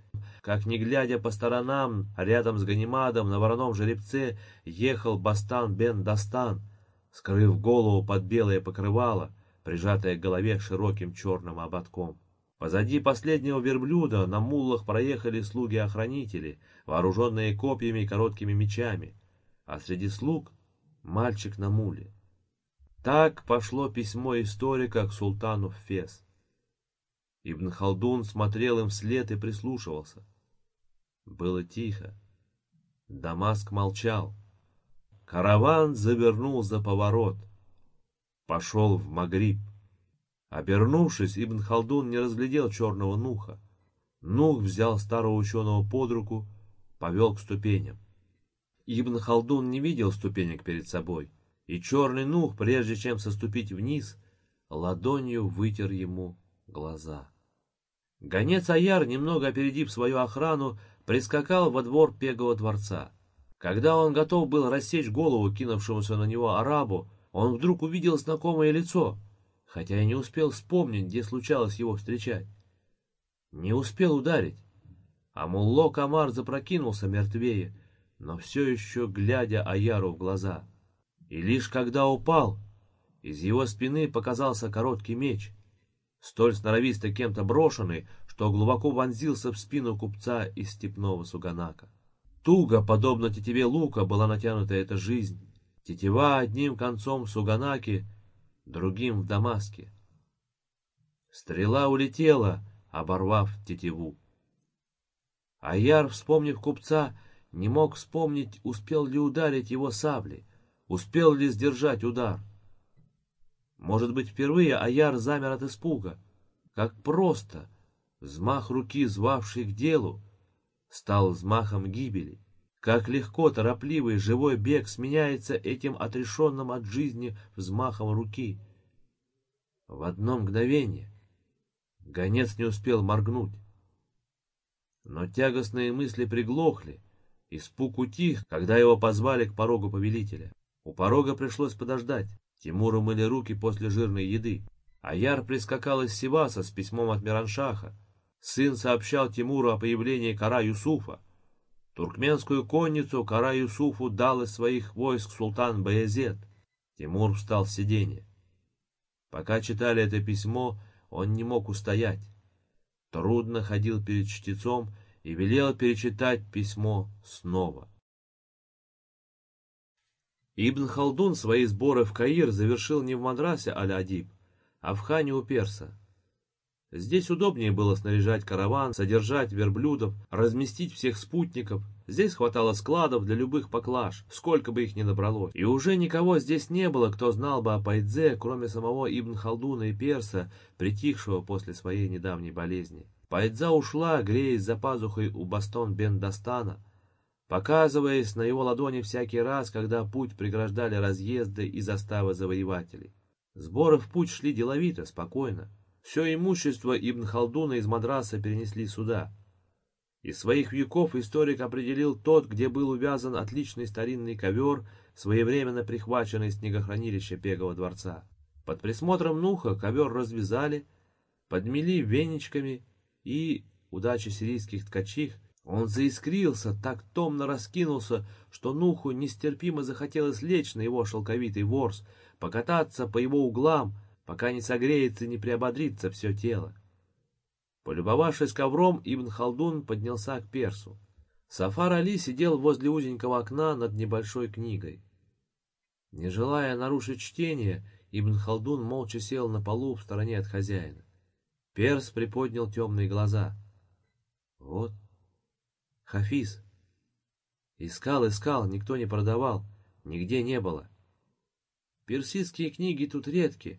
как, не глядя по сторонам, рядом с Ганимадом на вороном жеребце ехал Бастан бен Дастан, скрыв голову под белое покрывало, прижатое к голове широким черным ободком. Позади последнего верблюда на муллах проехали слуги-охранители, вооруженные копьями и короткими мечами, а среди слуг — мальчик на муле. Так пошло письмо историка к султану Фес. Ибн Халдун смотрел им вслед и прислушивался. Было тихо. Дамаск молчал. Караван завернул за поворот. Пошел в Магриб. Обернувшись, Ибн Халдун не разглядел черного Нуха. Нух взял старого ученого под руку, повел к ступеням. Ибн Халдун не видел ступенек перед собой, и черный Нух, прежде чем соступить вниз, ладонью вытер ему глаза. Гонец Аяр, немного опередив свою охрану, прискакал во двор Пегого дворца. Когда он готов был рассечь голову кинувшемуся на него арабу, он вдруг увидел знакомое лицо. хотя и не успел вспомнить, где случалось его встречать. Не успел ударить, а Мулло Камар запрокинулся мертвее, но все еще глядя Аяру в глаза. И лишь когда упал, из его спины показался короткий меч, столь сноровисто кем-то брошенный, что глубоко вонзился в спину купца из степного суганака. Туго, подобно тетиве лука, была натянута эта жизнь. Тетива одним концом в суганаке, другим в Дамаске. Стрела улетела, оборвав тетиву. Аяр, вспомнив купца, не мог вспомнить, успел ли ударить его саблей, успел ли сдержать удар. Может быть, впервые Аяр замер от испуга. Как просто взмах руки, звавший к делу, стал взмахом гибели. Как легко торопливый живой бег сменяется этим отрешенным от жизни взмахом руки. В одно мгновение гонец не успел моргнуть. Но тягостные мысли приглохли, испуг утих, когда его позвали к порогу повелителя. У порога пришлось подождать. Тимуру мыли руки после жирной еды. Аяр прискакал из Сиваса с письмом от Мираншаха. Сын сообщал Тимуру о появлении Кара Юсуфа. Туркменскую конницу Кара Юсуфу дал из своих войск султан Баязет. Тимур встал с сиденья. Пока читали это письмо, он не мог устоять. Трудно ходил перед чтецом и велел перечитать письмо снова. Ибн Халдун свои сборы в Каир завершил не в Мадрасе Аль-Адиб, а в хане у перса. Здесь удобнее было снаряжать караван, содержать верблюдов, разместить всех спутников. Здесь хватало складов для любых поклаж, сколько бы их ни набралось. И уже никого здесь не было, кто знал бы о Пайдзе, кроме самого Ибн Халдуна и Перса, притихшего после своей недавней болезни. Пайдза ушла, греясь за пазухой у Бастон бен Дастана, показываясь на его ладони всякий раз, когда путь преграждали разъезды и заставы завоевателей. Сборы в путь шли деловито, спокойно. Все имущество Ибн Халдуна из Мадраса перенесли сюда. Из своих веков историк определил тот, где был увязан отличный старинный ковер, своевременно прихваченный из снегохранилища Пегова дворца. Под присмотром Нуха ковер развязали, подмели веничками и, удача сирийских ткачих, он заискрился, так томно раскинулся, что Нуху нестерпимо захотелось лечь на его шелковитый ворс, покататься по его углам, пока не согреется и не приободрится все тело. Полюбовавшись ковром, Ибн Халдун поднялся к персу. Сафар Али сидел возле узенького окна над небольшой книгой. Не желая нарушить чтение, Ибн Халдун молча сел на полу в стороне от хозяина. Перс приподнял темные глаза. Вот, Хафиз. Искал, искал, никто не продавал, нигде не было. Персидские книги тут редки,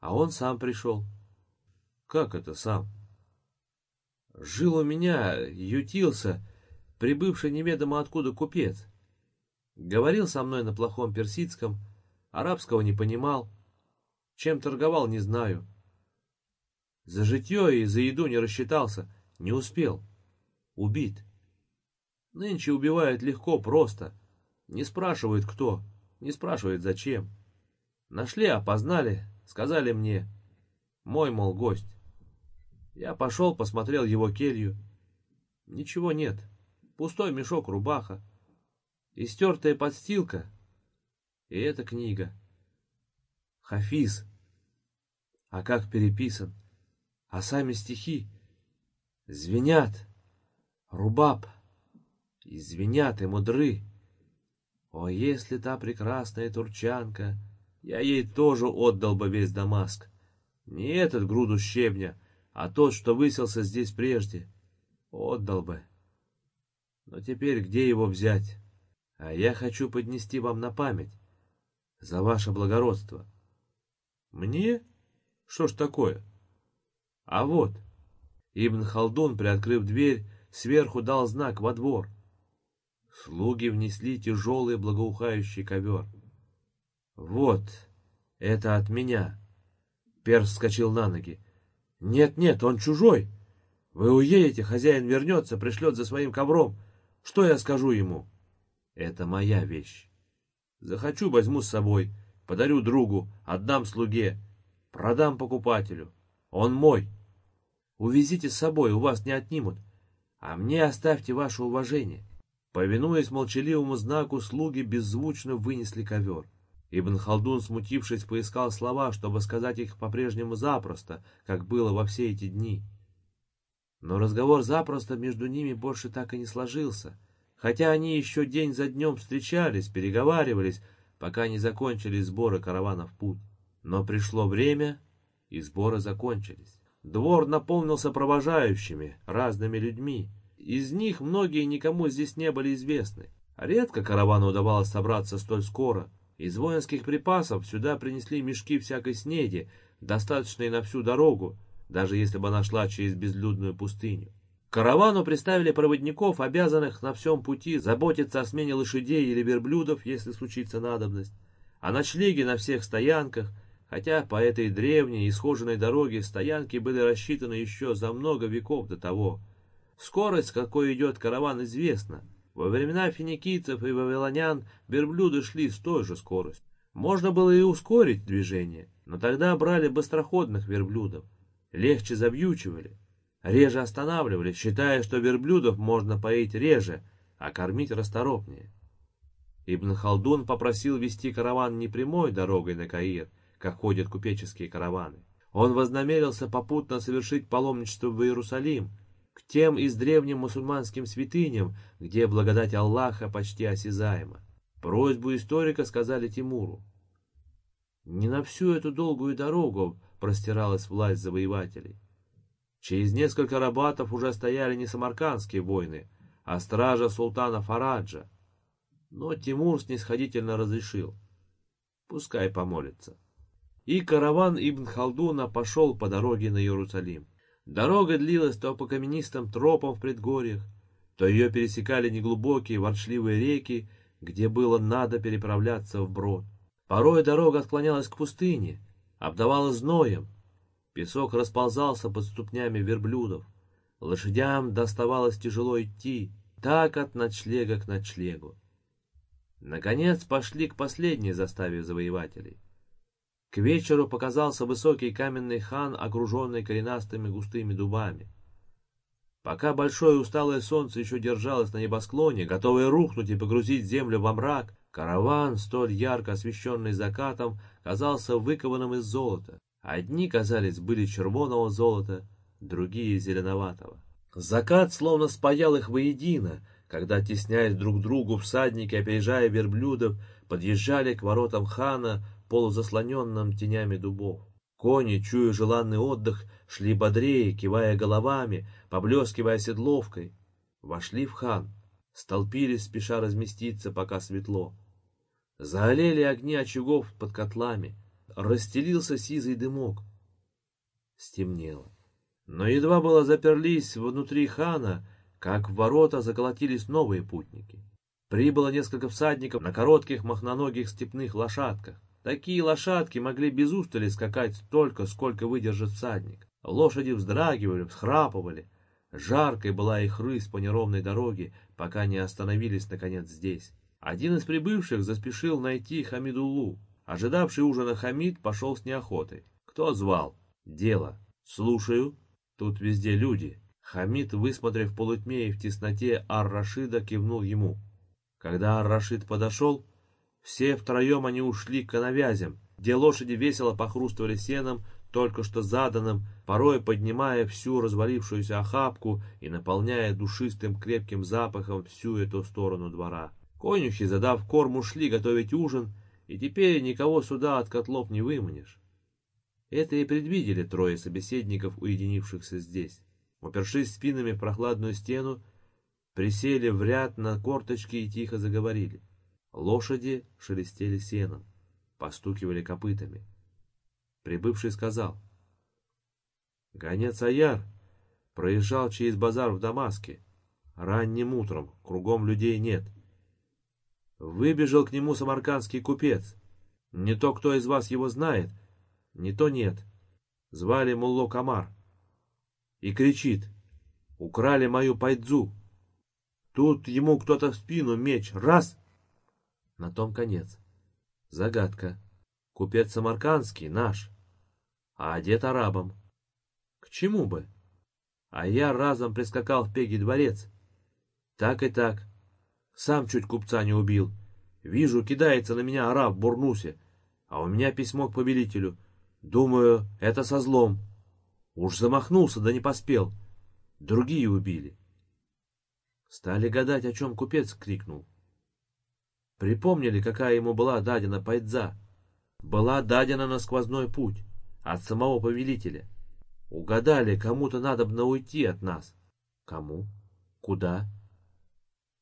а он сам пришел. Как это сам? Жил у меня, ютился, прибывший неведомо откуда купец. Говорил со мной на плохом персидском, арабского не понимал. Чем торговал, не знаю. За житье и за еду не рассчитался, не успел. Убит. Нынче убивают легко, просто. Не спрашивают кто, не спрашивают зачем. Нашли, опознали, Сказали мне, мой, мол, гость. Я пошел, посмотрел его келью. Ничего нет. Пустой мешок, рубаха. Истертая подстилка. И эта книга. Хафиз. А как переписан. А сами стихи. Звенят. Рубаб. И звенят, и мудры. О, если та прекрасная турчанка я ей тоже отдал бы весь Дамаск. Не этот груду щебня, а тот, что выселся здесь прежде. Отдал бы. Но теперь где его взять? А я хочу поднести вам на память за ваше благородство. Мне? Что ж такое? А вот. Ибн Халдун, приоткрыв дверь, сверху дал знак во двор. Слуги внесли тяжелый благоухающий ковер. «Вот, это от меня». Перс вскочил на ноги. «Нет-нет, он чужой. Вы уедете, хозяин вернется, пришлет за своим ковром. Что я скажу ему?» «Это моя вещь. Захочу, возьму с собой, подарю другу, отдам слуге. Продам покупателю. Он мой. Увезите с собой, у вас не отнимут. А мне оставьте ваше уважение. Повинуясь молчаливому знаку, слуги беззвучно вынесли ковер. Ибн Халдун, смутившись, поискал слова, чтобы сказать их по-прежнему запросто, как было во все эти дни. Но разговор запросто между ними больше так и не сложился, хотя они еще день за днем встречались, переговаривались, пока не закончились сборы каравана в путь. Но пришло время, и сборы закончились. Двор наполнился провожающими, разными людьми. Из них многие никому здесь не были известны. Редко каравану удавалось собраться столь скоро. Из воинских припасов сюда принесли мешки всякой снеди, достаточные на всю дорогу, даже если бы она шла через безлюдную пустыню. каравану приставили проводников, обязанных на всем пути заботиться о смене лошадей или верблюдов, если случится надобность, о ночлеге на всех стоянках, хотя по этой древней, исхоженной дороге стоянки были рассчитаны еще за много веков до того. Скорость, какой идет караван, известна. Во времена финикийцев и вавилонян верблюды шли с той же скоростью. Можно было и ускорить движение, но тогда брали быстроходных верблюдов, легче завьючивали, реже останавливались, считая, что верблюдов можно поить реже, а кормить расторопнее. Ибн Халдун попросил вести караван не прямой дорогой на Каир, как ходят купеческие караваны. Он вознамерился попутно совершить паломничество в Иерусалим, к тем из древним мусульманским святыням, где благодать Аллаха почти осязаема. Просьбу историка сказали Тимуру. Не на всю эту долгую дорогу простиралась власть завоевателей. Через несколько рабатов уже стояли не самаркандские войны, а стража султана Фараджа. Но Тимур снисходительно разрешил. Пускай помолится и караван Ибн Халдуна пошел по дороге на Иерусалим. Дорога длилась то по каменистым тропам в предгорьях, то ее пересекали неглубокие ворчливые реки, где было надо переправляться вброд. Порой дорога отклонялась к пустыне, обдавала зноем. Песок расползался под ступнями верблюдов. Лошадям доставалось тяжело идти, так от ночлега к ночлегу. Наконец пошли к последней заставе завоевателей. К вечеру показался высокий каменный хан, окруженный коренастыми густыми дубами. Пока большое усталое солнце еще держалось на небосклоне, готовое рухнуть и погрузить землю во мрак, караван, столь ярко освещенный закатом, казался выкованным из золота. Одни, казались, были червоного золота, другие — зеленоватого. Закат словно спаял их воедино, когда, тесняясь друг к другу, всадники, опережая верблюдов, подъезжали к воротам хана, полузаслоненном тенями дубов. Кони, чуя желанный отдых, шли бодрее, кивая головами, поблескивая седловкой. Вошли в хан, столпились, спеша разместиться, пока светло. Заолели огни очагов под котлами, расстелился сизый дымок. Стемнело. Но едва было заперлись внутри хана, как в ворота заколотились новые путники. Прибыло несколько всадников на коротких махноногих степных лошадках. Такие лошадки могли без устали скакать столько, сколько выдержит всадник. Лошади вздрагивали, всхрапывали. Жаркой была их рысь по неровной дороге, пока не остановились, наконец, здесь. Один из прибывших заспешил найти Хамидуллу. Ожидавший ужина Хамид пошел с неохотой. Кто звал? Дело. Слушаю. Тут везде люди. Хамид, высмотрев полутьме и в тесноте Ар-Рашида, кивнул ему. Когда Ар-Рашид подошел, все втроем они ушли к коновязям, где лошади весело похрустывали сеном, только что заданным, порой поднимая всю развалившуюся охапку и наполняя душистым крепким запахом всю эту сторону двора. Конюхи, задав корм, ушли готовить ужин, и теперь никого сюда от котлов не выманишь. Это и предвидели трое собеседников, уединившихся здесь. Упершись спинами в прохладную стену, присели в ряд на корточки и тихо заговорили. Лошади шелестели сеном, постукивали копытами. Прибывший сказал. Гонец Аяр проезжал через базар в Дамаске. Ранним утром, кругом людей нет. Выбежал к нему самаркандский купец. Не то кто из вас его знает, не то нет. Звали Мулло Камар. И кричит. Украли мою пайдзу. Тут ему кто-то в спину меч. Раз! На том конец. Загадка. Купец Самаркандский, наш. а одет арабом. К чему бы? А я разом прискакал в Пеги дворец. Так и так. Сам чуть купца не убил. Вижу, кидается на меня араб в бурнусе, а у меня письмо к повелителю. Думаю, это со злом. Уж замахнулся, да не поспел. Другие убили. Стали гадать, о чем купец крикнул. Припомнили, какая ему была дадена пайдза. Была дадена на сквозной путь от самого повелителя. Угадали, кому-то надо бы уйти от нас. Кому? Куда?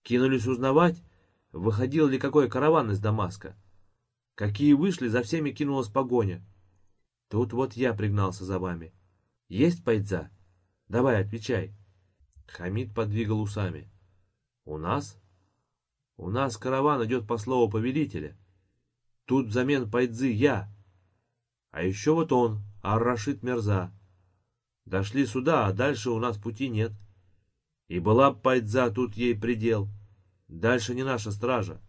Кинулись узнавать, выходил ли какой караван из Дамаска. Какие вышли, за всеми кинулась погоня. Тут вот я пригнался за вами. Есть пайдза? Давай, отвечай. Хамид подвигал усами. У нас? У нас караван идет по слову повелителя. Тут взамен пайдзы я. А еще вот он, Ар-Рашид Мерза. Дошли сюда, а дальше у нас пути нет. И была б пайдза, тут ей предел. Дальше не наша стража.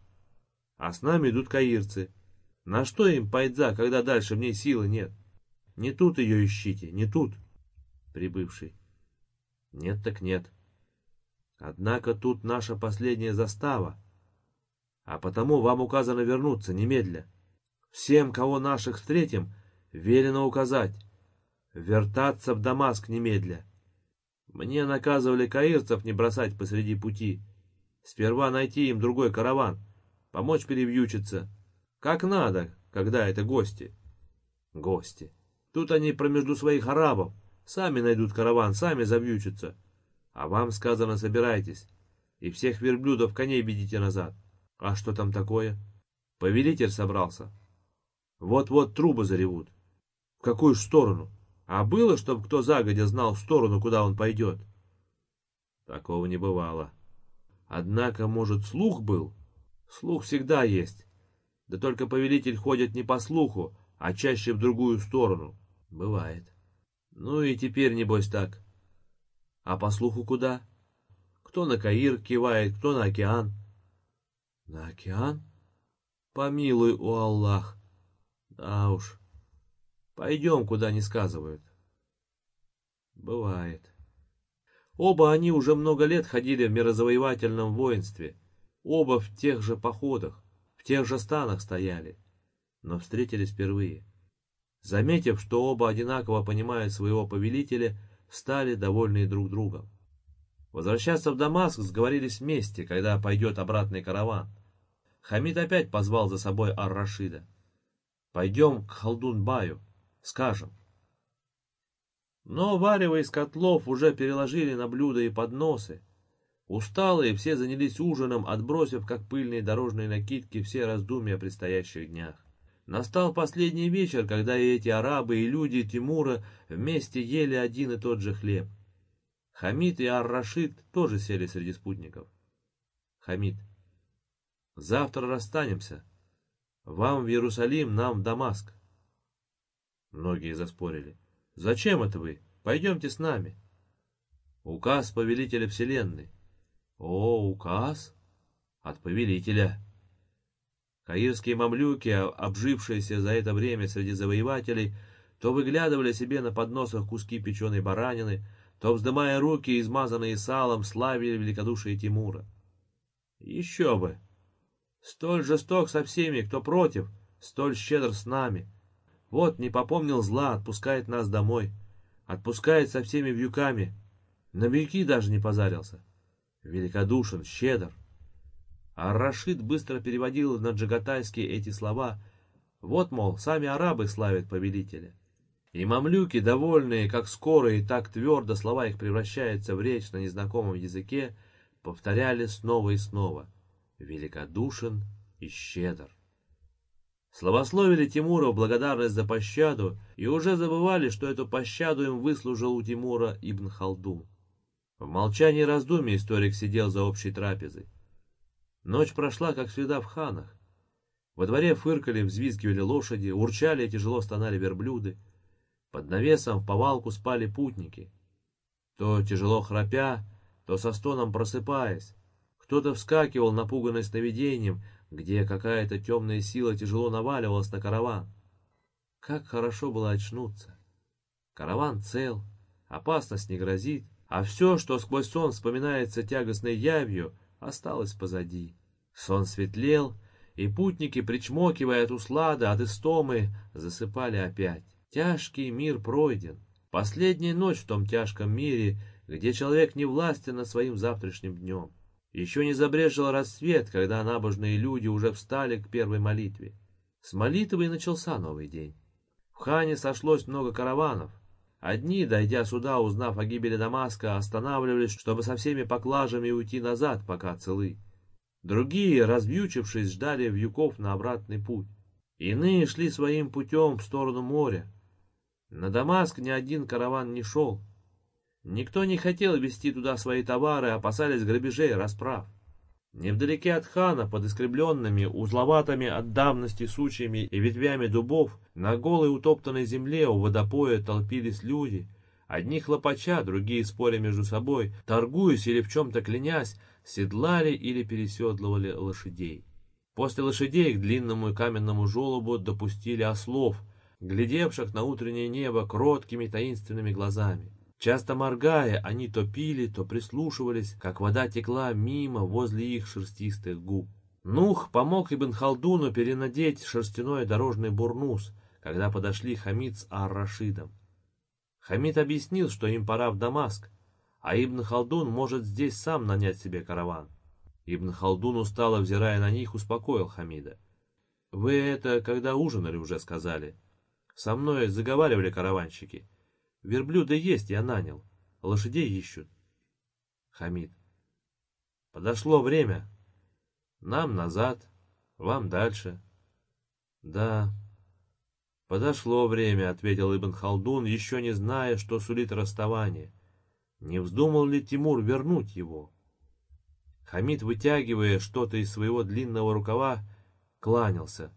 А с нами идут каирцы. На что им пайдза, когда дальше в ней силы нет? Не тут ее ищите, не тут. Прибывший. Нет так нет. Однако тут наша последняя застава. А потому вам указано вернуться немедля. Всем, кого наших встретим, велено указать. Вертаться в Дамаск немедля. Мне наказывали каирцев не бросать посреди пути. Сперва найти им другой караван, помочь перевьючиться. Как надо, когда это гости. Гости. Тут они промежду своих арабов. Сами найдут караван, сами завьючатся. А вам сказано, собирайтесь. И всех верблюдов коней ведите назад. А что там такое? Повелитель собрался. Вот-вот трубы заревут. В какую ж сторону? А было, чтобы кто загодя знал сторону, куда он пойдет? Такого не бывало. Однако, может, слух был? Слух всегда есть. Да только повелитель ходит не по слуху, а чаще в другую сторону. Бывает. Ну и теперь, небось, так. А по слуху куда? Кто на Каир кивает, кто на океан. На океан? Помилуй, у Аллах. Да уж. Пойдем, куда не сказывают. Бывает. Оба они уже много лет ходили в мирозавоевательном воинстве. Оба в тех же походах, в тех же станах стояли. Но встретились впервые. Заметив, что оба одинаково понимают своего повелителя, стали довольны друг другом. Возвращаться в Дамаск сговорились вместе, когда пойдет обратный караван. Хамид опять позвал за собой Ар-Рашида. «Пойдем к Халдун-Баю, скажем». Но варево из котлов уже переложили на блюда и подносы. Усталые все занялись ужином, отбросив, как пыльные дорожные накидки, все раздумья о предстоящих днях. Настал последний вечер, когда и эти арабы, и люди Тимура вместе ели один и тот же хлеб. Хамид и Ар-Рашид тоже сели среди спутников. Хамид. Завтра расстанемся. Вам в Иерусалим, нам в Дамаск. Многие заспорили. Зачем это вы? Пойдемте с нами. Указ повелителя вселенной. О, указ? От повелителя. Каирские мамлюки, обжившиеся за это время среди завоевателей, то выглядывали себе на подносах куски печеной баранины, то, вздымая руки, измазанные салом, славили великодушие Тимура. Еще бы! Столь жесток со всеми, кто против, столь щедр с нами — вот, не попомнил зла, отпускает нас домой. Отпускает со всеми вьюками. На вьюки даже не позарился. Великодушен, щедр. А Рашид быстро переводил на джагатайский эти слова. Вот, мол, сами арабы славят повелителя. И мамлюки, довольные, как скоро и так твердо слова их превращаются в речь на незнакомом языке, повторяли снова и снова. Великодушен и щедр. Славословили Тимура в благодарность за пощаду и уже забывали, что эту пощаду им выслужил у Тимура Ибн Халдун. В молчании и раздумье историк сидел за общей трапезой. Ночь прошла, как всегда, в ханах. Во дворе фыркали, взвизгивали лошади, урчали и тяжело стонали верблюды. Под навесом в повалку спали путники. То тяжело храпя, то со стоном просыпаясь. Кто-то вскакивал, напуганный сновидением, где какая-то темная сила тяжело наваливалась на караван. Как хорошо было очнуться. Караван цел, опасность не грозит, а все, что сквозь сон вспоминается тягостной явью, осталось позади. Сон светлел, и путники, причмокивая от услада, от истомы, засыпали опять. Тяжкий мир пройден. Последняя ночь в том тяжком мире, где человек не властен над своим завтрашним днем. Еще не забрежил рассвет, когда набожные люди уже встали к первой молитве. С молитвы и начался новый день. В хане сошлось много караванов. Одни, дойдя сюда, узнав о гибели Дамаска, останавливались, чтобы со всеми поклажами уйти назад, пока целы. Другие, развьючившись, ждали вьюков на обратный путь. Иные шли своим путем в сторону моря. На Дамаск ни один караван не шел. Никто не хотел везти туда свои товары, опасались грабежей расправ. Невдалеке от хана, под искривленными, узловатыми от давности сучьями и ветвями дубов, на голой утоптанной земле у водопоя толпились люди. Одни хлопача, другие споря между собой, торгуясь или в чем-то клянясь, седлали или переседлывали лошадей. После лошадей к длинному и каменному желобу допустили ослов, глядевших на утреннее небо кроткими таинственными глазами. Часто моргая, они то пили, то прислушивались, как вода текла мимо возле их шерстистых губ. Нух помог Ибн Халдуну перенадеть шерстяной дорожный бурнус, когда подошли Хамид с Ар-Рашидом. Хамид объяснил, что им пора в Дамаск, а Ибн Халдун может здесь сам нанять себе караван. Ибн Халдун, устало взирая на них, успокоил Хамида. «Вы это, когда ужинали, уже сказали. Со мной заговаривали караванщики». Верблюда есть, я нанял. Лошадей ищут. Хамид. Подошло время. Нам назад, вам дальше. Да. Подошло время, ответил Ибн Халдун, еще не зная, что сулит расставание. Не вздумал ли Тимур вернуть его? Хамид, вытягивая что-то из своего длинного рукава, кланялся.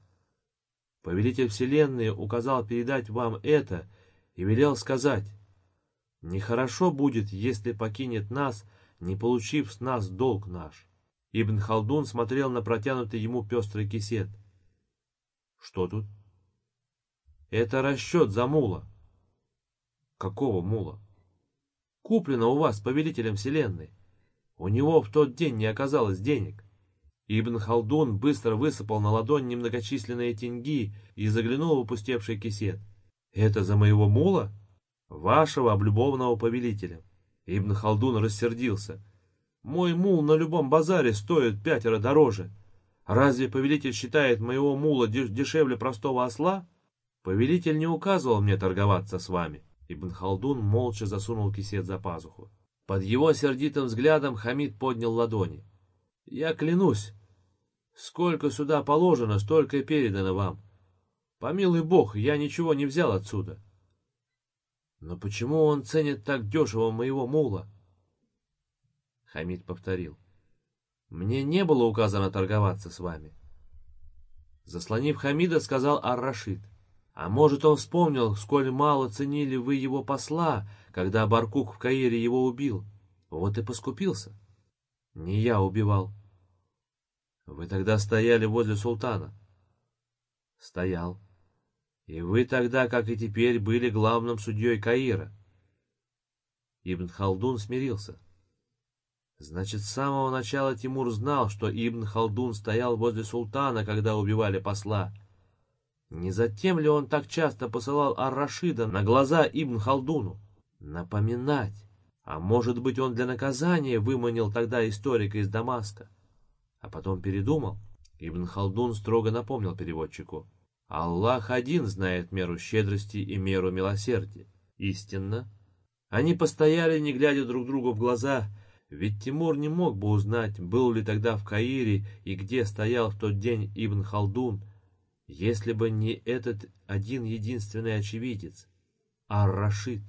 Повелитель вселенной указал передать вам это — и велел сказать, «Нехорошо будет, если покинет нас, не получив с нас долг наш». Ибн Халдун смотрел на протянутый ему пестрый кисет. «Что тут?» «Это расчет за мула». «Какого мула?» «Куплено у вас повелителем вселенной. У него в тот день не оказалось денег». Ибн Халдун быстро высыпал на ладонь немногочисленные теньги и заглянул в опустевший кисет. Это за моего мула? Вашего облюбованного повелителя. Ибн Халдун рассердился. Мой мул на любом базаре стоит пятеро дороже. Разве повелитель считает моего мула дешевле простого осла? Повелитель не указывал мне торговаться с вами. Ибн Халдун молча засунул кисет за пазуху. Под его сердитым взглядом Хамид поднял ладони. «Я клянусь, сколько сюда положено, столько и передано вам. Помилуй бог, я ничего не взял отсюда. Но почему он ценит так дешево моего мула? Хамид повторил. Мне не было указано торговаться с вами. Заслонив Хамида, сказал Ар-Рашид. А может, он вспомнил, сколь мало ценили вы его посла, когда Баркук в Каире его убил. Вот и поскупился. Не я убивал. Вы тогда стояли возле султана. Стоял. И вы тогда, как и теперь, были главным судьей Каира. Ибн Халдун смирился. Значит, с самого начала Тимур знал, что Ибн Халдун стоял возле султана, когда убивали посла. Не затем ли он так часто посылал Ар-Рашида на глаза Ибн Халдуну? Напоминать. А может быть, он для наказания выманил тогда историка из Дамаска? А потом передумал. Ибн Халдун строго напомнил переводчику. Аллах один знает меру щедрости и меру милосердия. Истинно. Они постояли, не глядя друг другу в глаза, ведь Тимур не мог бы узнать, был ли тогда в Каире и где стоял в тот день Ибн Халдун, если бы не этот один единственный очевидец, Ар-Рашид.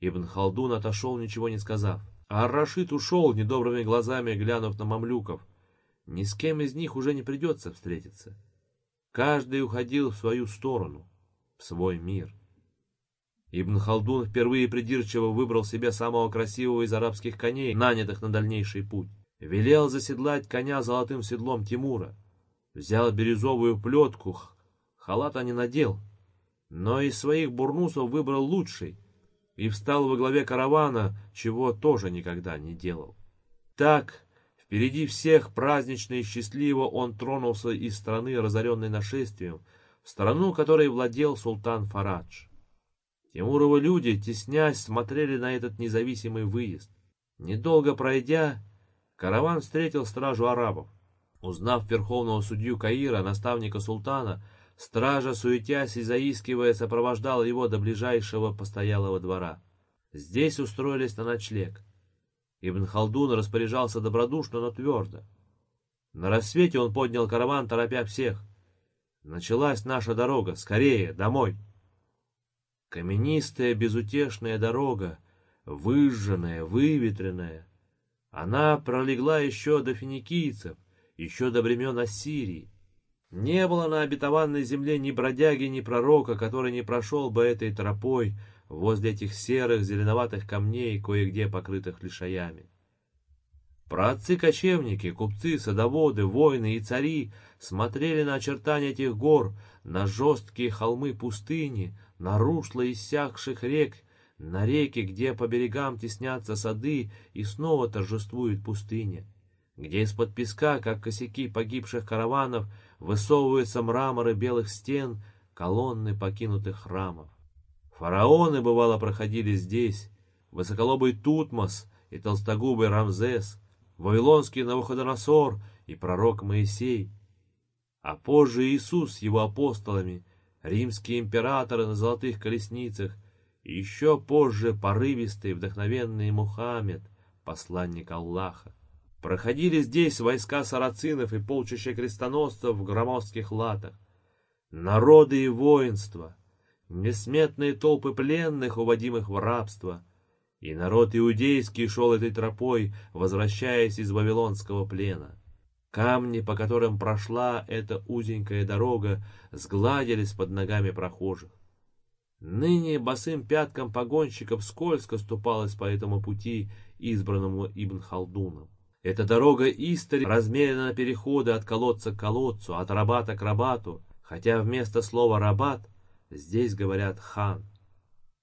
Ибн Халдун отошел, ничего не сказав. Ар-Рашид ушел, недобрыми глазами глянув на мамлюков. Ни с кем из них уже не придется встретиться. Каждый уходил в свою сторону, в свой мир. Ибн Халдун впервые придирчиво выбрал себе самого красивого из арабских коней, нанятых на дальнейший путь. Велел заседлать коня золотым седлом Тимура. Взял бирюзовую плетку, халата не надел, но из своих бурнусов выбрал лучший, и встал во главе каравана, чего тоже никогда не делал. Так, впереди всех празднично и счастливо он тронулся из страны, разоренной нашествием, в страну, которой владел султан Фарадж. Тимуровы люди, теснясь, смотрели на этот независимый выезд. Недолго пройдя, караван встретил стражу арабов. Узнав верховного судью Каира, наставника султана, стража, суетясь и заискивая, сопровождал его до ближайшего постоялого двора. Здесь устроились на ночлег. Ибн Халдун распоряжался добродушно, но твердо. На рассвете он поднял караван, торопя всех. Началась наша дорога, скорее, домой. Каменистая, безутешная дорога, выжженная, выветренная. Она пролегла еще до финикийцев, еще до времен Ассирии. Не было на обетованной земле ни бродяги, ни пророка, который не прошел бы этой тропой возле этих серых зеленоватых камней, кое-где покрытых лишаями. Праотцы-кочевники, купцы, садоводы, воины и цари смотрели на очертания этих гор, на жесткие холмы пустыни, на русла иссякших рек, на реки, где по берегам теснятся сады и снова торжествует пустыня, где из-под песка, как косяки погибших караванов, высовываются мраморы белых стен, колонны покинутых храмов. Фараоны, бывало, проходили здесь, высоколобый Тутмос и толстогубый Рамзес, вавилонский Навуходоносор и пророк Моисей, а позже Иисус с его апостолами, римские императоры на золотых колесницах, и еще позже порывистый вдохновенный Мухаммед, посланник Аллаха. Проходили здесь войска сарацинов и полчища крестоносцев в громоздких латах. Народы и воинства, несметные толпы пленных, уводимых в рабство. И народ иудейский шел этой тропой, возвращаясь из вавилонского плена. Камни, по которым прошла эта узенькая дорога, сгладились под ногами прохожих. Ныне босым пяткам погонщиков скользко ступалось по этому пути, избранному Ибн Халдуном. Эта дорога истори размерена переходы от колодца к колодцу, от рабата к рабату, хотя вместо слова «рабат» здесь говорят «хан».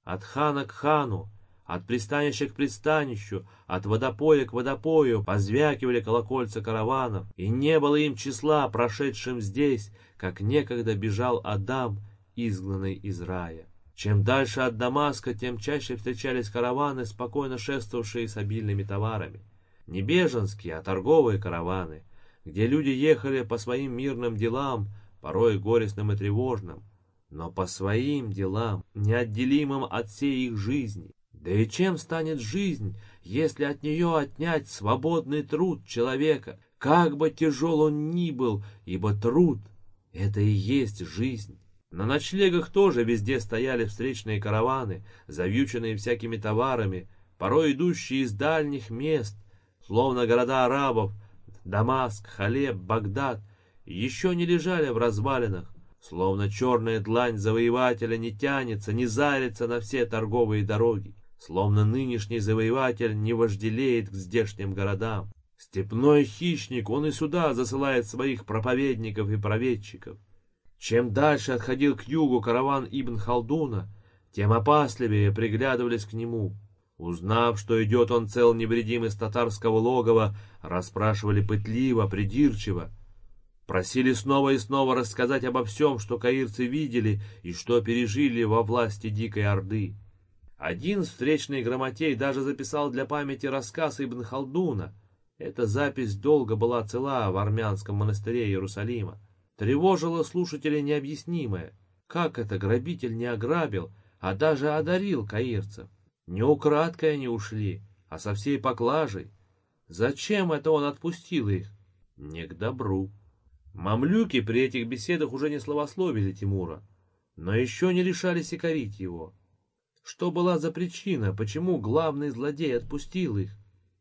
От хана к хану, от пристанища к пристанищу, от водопоя к водопою позвякивали колокольца караванов, и не было им числа, прошедшим здесь, как некогда бежал Адам, изгнанный из рая. Чем дальше от Дамаска, тем чаще встречались караваны, спокойно шествовавшие с обильными товарами. Не беженские, а торговые караваны, где люди ехали по своим мирным делам, порой горестным и тревожным, но по своим делам, неотделимым от всей их жизни. Да и чем станет жизнь, если от нее отнять свободный труд человека, как бы тяжел он ни был, ибо труд — это и есть жизнь. На ночлегах тоже везде стояли встречные караваны, завьюченные всякими товарами, порой идущие из дальних мест, словно города арабов, Дамаск, Халеб, Багдад, еще не лежали в развалинах, словно черная длань завоевателя не тянется, не зарится на все торговые дороги, словно нынешний завоеватель не вожделеет к здешним городам. Степной хищник, он и сюда засылает своих проповедников и проведчиков. Чем дальше отходил к югу караван Ибн Халдуна, тем опасливее приглядывались к нему. Узнав, что идет он цел невредим из татарского логова, расспрашивали пытливо, придирчиво. Просили снова и снова рассказать обо всем, что каирцы видели и что пережили во власти дикой орды. Один встречный грамотей даже записал для памяти рассказ Ибн Халдуна. Эта запись долго была цела в армянском монастыре Иерусалима. Тревожило слушателя необъяснимое. Как это грабитель не ограбил, а даже одарил каирцев? Не украдкой они ушли, а со всей поклажей. Зачем это он отпустил их? Не к добру. Мамлюки при этих беседах уже не словословили Тимура, но еще не решались и корить его. Что была за причина, почему главный злодей отпустил их?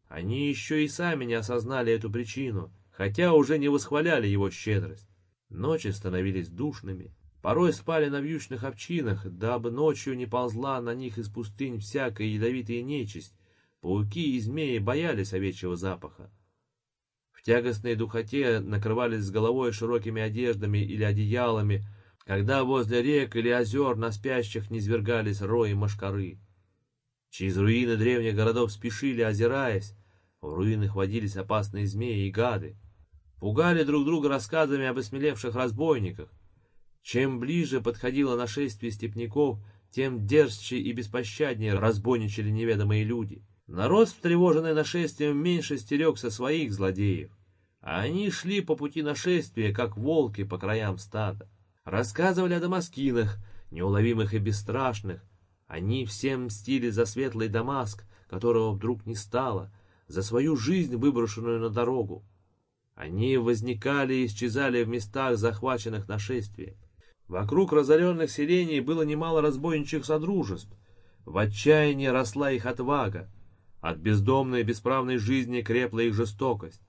Они еще и сами не осознали эту причину, хотя уже не восхваляли его щедрость. Ночи становились душными, Порой спали на вьючных овчинах, дабы ночью не ползла на них из пустынь всякая ядовитая нечисть. Пауки и змеи боялись овечьего запаха. В тягостной духоте накрывались с головой широкими одеждами или одеялами, когда возле рек или озер на спящих низвергались рои мошкары. Через руины древних городов спешили, озираясь. В руинах водились опасные змеи и гады. Пугали друг друга рассказами об осмелевших разбойниках. Чем ближе подходило нашествие степняков, тем дерзче и беспощаднее разбойничали неведомые люди. Народ, встревоженный нашествием, меньше стерегся своих злодеев. А они шли по пути нашествия, как волки по краям стада. Рассказывали о Дамаскинах, неуловимых и бесстрашных. Они всем мстили за светлый Дамаск, которого вдруг не стало, за свою жизнь, выброшенную на дорогу. Они возникали и исчезали в местах, захваченных нашествием. Вокруг разоренных селений было немало разбойничьих содружеств. В отчаянии росла их отвага. От бездомной бесправной жизни крепла их жестокость.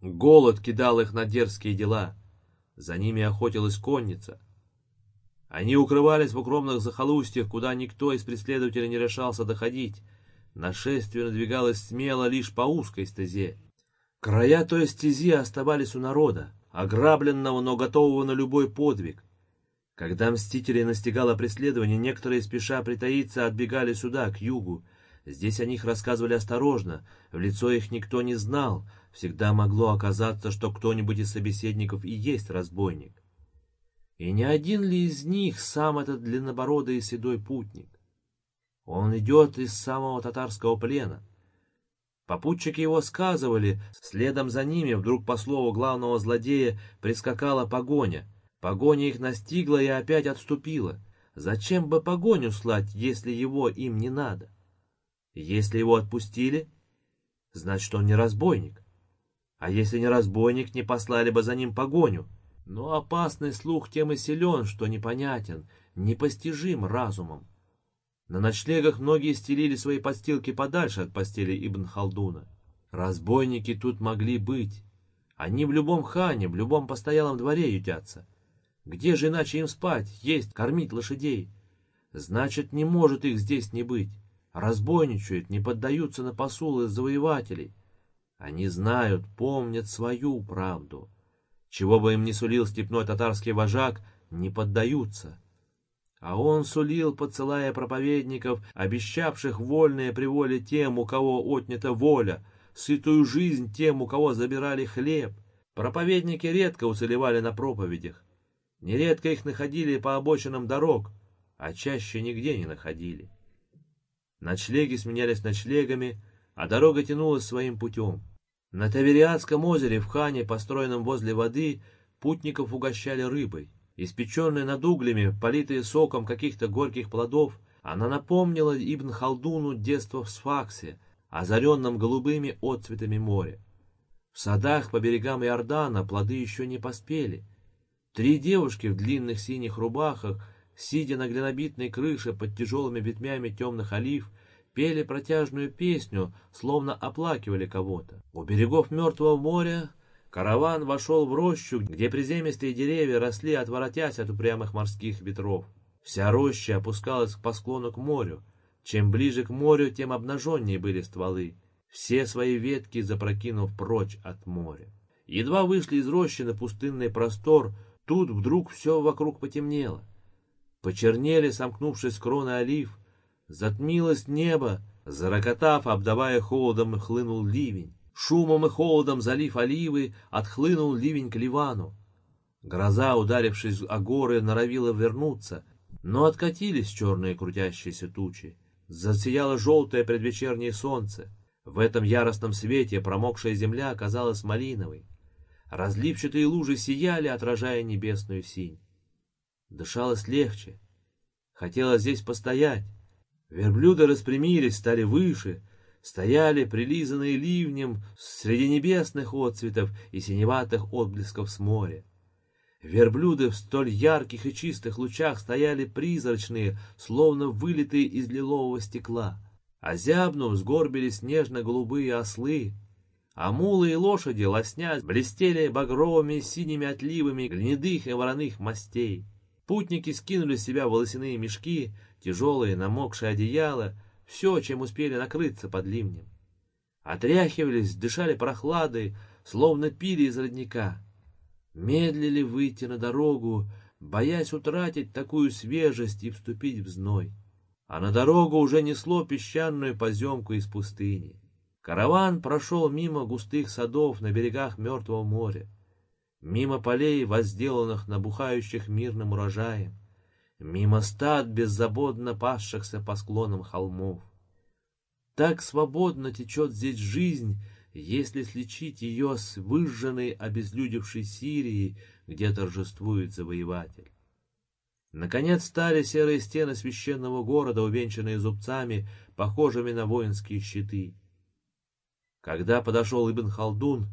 Голод кидал их на дерзкие дела. За ними охотилась конница. Они укрывались в укромных захолустьях, куда никто из преследователей не решался доходить. Нашествие надвигалось смело лишь по узкой стезе. Края той стези оставались у народа ограбленного, но готового на любой подвиг. Когда мстители настигало преследование, некоторые, спеша притаиться, отбегали сюда, к югу. Здесь о них рассказывали осторожно, в лицо их никто не знал, всегда могло оказаться, что кто-нибудь из собеседников и есть разбойник. И не один ли из них сам этот длиннобородый и седой путник? Он идет из самого татарского плена. Попутчики его сказывали, следом за ними, вдруг по слову главного злодея, прискакала погоня. Погоня их настигла и опять отступила. Зачем бы погоню слать, если его им не надо? Если его отпустили, значит, он не разбойник. А если не разбойник, не послали бы за ним погоню. Но опасный слух тем и силен, что непонятен, непостижим разумом. На ночлегах многие стелили свои подстилки подальше от постели Ибн Халдуна. Разбойники тут могли быть. Они в любом хане, в любом постоялом дворе ютятся. Где же иначе им спать, есть, кормить лошадей? Значит, не может их здесь не быть. Разбойничают, не поддаются на посулы завоевателей. Они знают, помнят свою правду. Чего бы им ни сулил степной татарский вожак, не поддаются. А он сулил, подсылая проповедников, обещавших вольное приволе тем, у кого отнята воля, святую жизнь тем, у кого забирали хлеб. Проповедники редко уцелевали на проповедях. Нередко их находили по обочинам дорог, а чаще нигде не находили. Ночлеги сменялись ночлегами, а дорога тянулась своим путем. На Тавериадском озере в хане, построенном возле воды, путников угощали рыбой. Испеченная над углями, политая соком каких-то горьких плодов, она напомнила Ибн Халдуну детство в Сфаксе, озаренном голубыми отцветами моря. В садах по берегам Иордана плоды еще не поспели. Три девушки в длинных синих рубахах, сидя на глинобитной крыше под тяжелыми ветвями темных олив, пели протяжную песню, словно оплакивали кого-то. У берегов Мертвого моря Караван вошел в рощу, где приземистые деревья росли, отворотясь от упрямых морских ветров. Вся роща опускалась по склону к морю. Чем ближе к морю, тем обнаженнее были стволы, все свои ветки запрокинув прочь от моря. Едва вышли из рощи на пустынный простор, тут вдруг все вокруг потемнело. Почернели, сомкнувшись кроны олив, затмилось небо, зарокотав, обдавая холодом, хлынул ливень. Шумом и холодом залив оливы, отхлынул ливень к Ливану. Гроза, ударившись о горы, норовила вернуться, но откатились черные крутящиеся тучи. Засияло желтое предвечернее солнце. В этом яростном свете промокшая земля оказалась малиновой. Разливчатые лужи сияли, отражая небесную синь. Дышалось легче. Хотелось здесь постоять. Верблюды распрямились, стали выше, стояли прилизанные ливнем среди небесных отцветов и синеватых отблесков с моря. Верблюды в столь ярких и чистых лучах стояли призрачные, словно вылитые из лилового стекла. А зябнув, сгорбились нежно-голубые ослы, а мулы и лошади, лосня, блестели багровыми синими отливами гнедых и вороных мастей. Путники скинули с себя волосяные мешки, тяжелые намокшие одеяла, все, чем успели накрыться под ливнем. Отряхивались, дышали прохладой, словно пили из родника. Медлили выйти на дорогу, боясь утратить такую свежесть и вступить в зной. а на дорогу уже несло песчаную поземку из пустыни. Караван прошел мимо густых садов на берегах Мертвого моря, мимо полей, возделанных набухающих мирным урожаем, мимо стад, беззаботно пасшихся по склонам холмов. Так свободно течет здесь жизнь, если сличить ее с выжженной, обезлюдевшей Сирией, где торжествует завоеватель. Наконец стали серые стены священного города, увенчанные зубцами, похожими на воинские щиты. Когда подошел Ибн Халдун,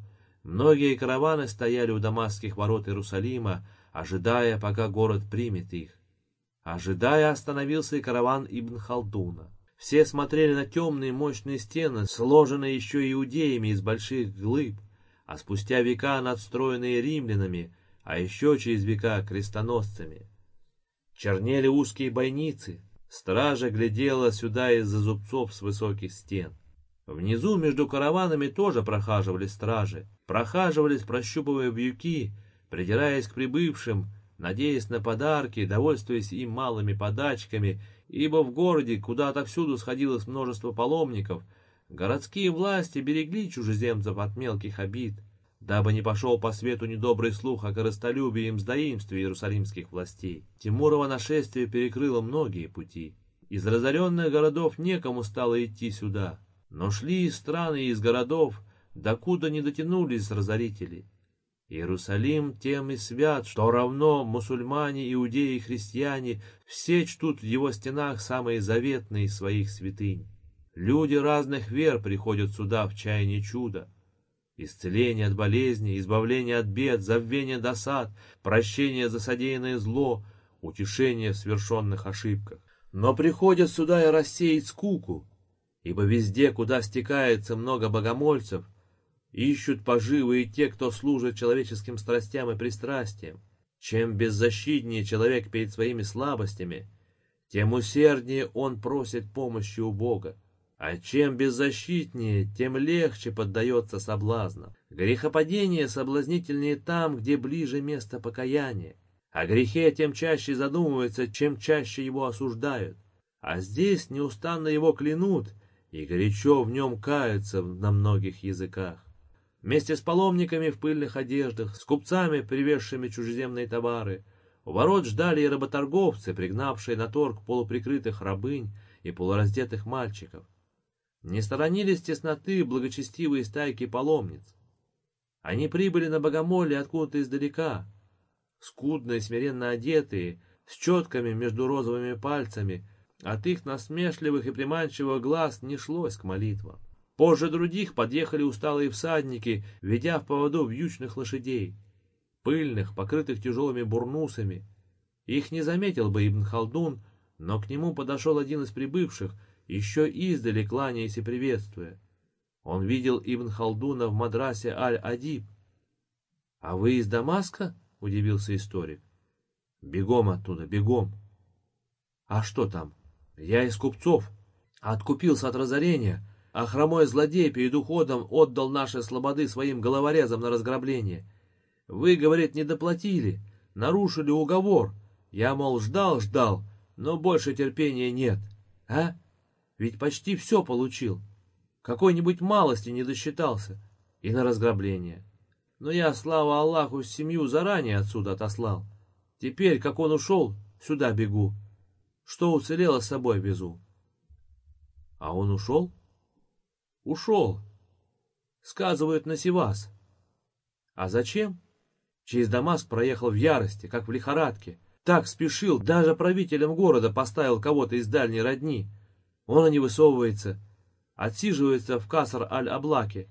многие караваны стояли у дамасских ворот Иерусалима, ожидая, пока город примет их. Ожидая, остановился и караван Ибн Халдуна. Все смотрели на темные мощные стены, сложенные еще иудеями из больших глыб, а спустя века надстроенные римлянами, а еще через века крестоносцами. Чернели узкие бойницы, стража глядела сюда из-за зубцов с высоких стен. Внизу между караванами тоже прохаживались стражи, прохаживались, прощупывая вьюки, придираясь к прибывшим, надеясь на подарки, довольствуясь им малыми подачками ибо в городе, куда отовсюду сходилось множество паломников, городские власти берегли чужеземцев от мелких обид, дабы не пошел по свету недобрый слух о корыстолюбии и мздоимстве иерусалимских властей. Тимурово нашествие перекрыло многие пути. Из разоренных городов некому стало идти сюда, но шли из стран и из городов, докуда не дотянулись разорители. Иерусалим тем и свят, что равно мусульмане, иудеи и христиане все чтут в его стенах самые заветные своих святынь. Люди разных вер приходят сюда в чаяние чуда. Исцеление от болезни, избавление от бед, забвение досад, прощение за содеянное зло, утешение в свершенных ошибках. Но приходят сюда и рассеять скуку, ибо везде, куда стекается много богомольцев, Ищут поживы и те, кто служит человеческим страстям и пристрастиям. Чем беззащитнее человек перед своими слабостями, тем усерднее он просит помощи у Бога. А чем беззащитнее, тем легче поддается соблазнам. Грехопадение соблазнительнее там, где ближе место покаяния. О грехе тем чаще задумывается, чем чаще его осуждают. А здесь неустанно его клянут, и горячо в нем каются на многих языках. Вместе с паломниками в пыльных одеждах, с купцами, привезшими чужеземные товары, у ворот ждали и работорговцы, пригнавшие на торг полуприкрытых рабынь и полураздетых мальчиков. Не сторонились тесноты благочестивые стайки паломниц. Они прибыли на богомолье откуда-то издалека, скудные, смиренно одетые, с четками между розовыми пальцами, от их насмешливых и приманчивых глаз не шлось к молитвам. Позже других подъехали усталые всадники, ведя в поводу вьючных лошадей, пыльных, покрытых тяжелыми бурнусами. Их не заметил бы Ибн Халдун, но к нему подошел один из прибывших, еще издали кланяясь и приветствуя. Он видел Ибн Халдуна в мадрасе Аль-Адиб. — А вы из Дамаска? — удивился историк. — Бегом оттуда, бегом. — А что там? Я из купцов. Откупился от разорения, а хромой злодей перед уходом отдал наши слободы своим головорезам на разграбление. Вы, говорит, не доплатили, нарушили уговор. Я, мол, ждал-ждал, но больше терпения нет. А? Ведь почти все получил. Какой-нибудь малости не досчитался. И на разграбление. Но я, слава Аллаху, семью заранее отсюда отослал. Теперь, как он ушел, сюда бегу. Что уцелело, с собой везу. А он ушел? Ушел. Сказывают на Сивас. А зачем? Через Дамаск проехал в ярости, как в лихорадке. Так спешил, даже правителем города поставил кого-то из дальней родни. Он и не высовывается. Отсиживается в Касар-аль-Аблаке.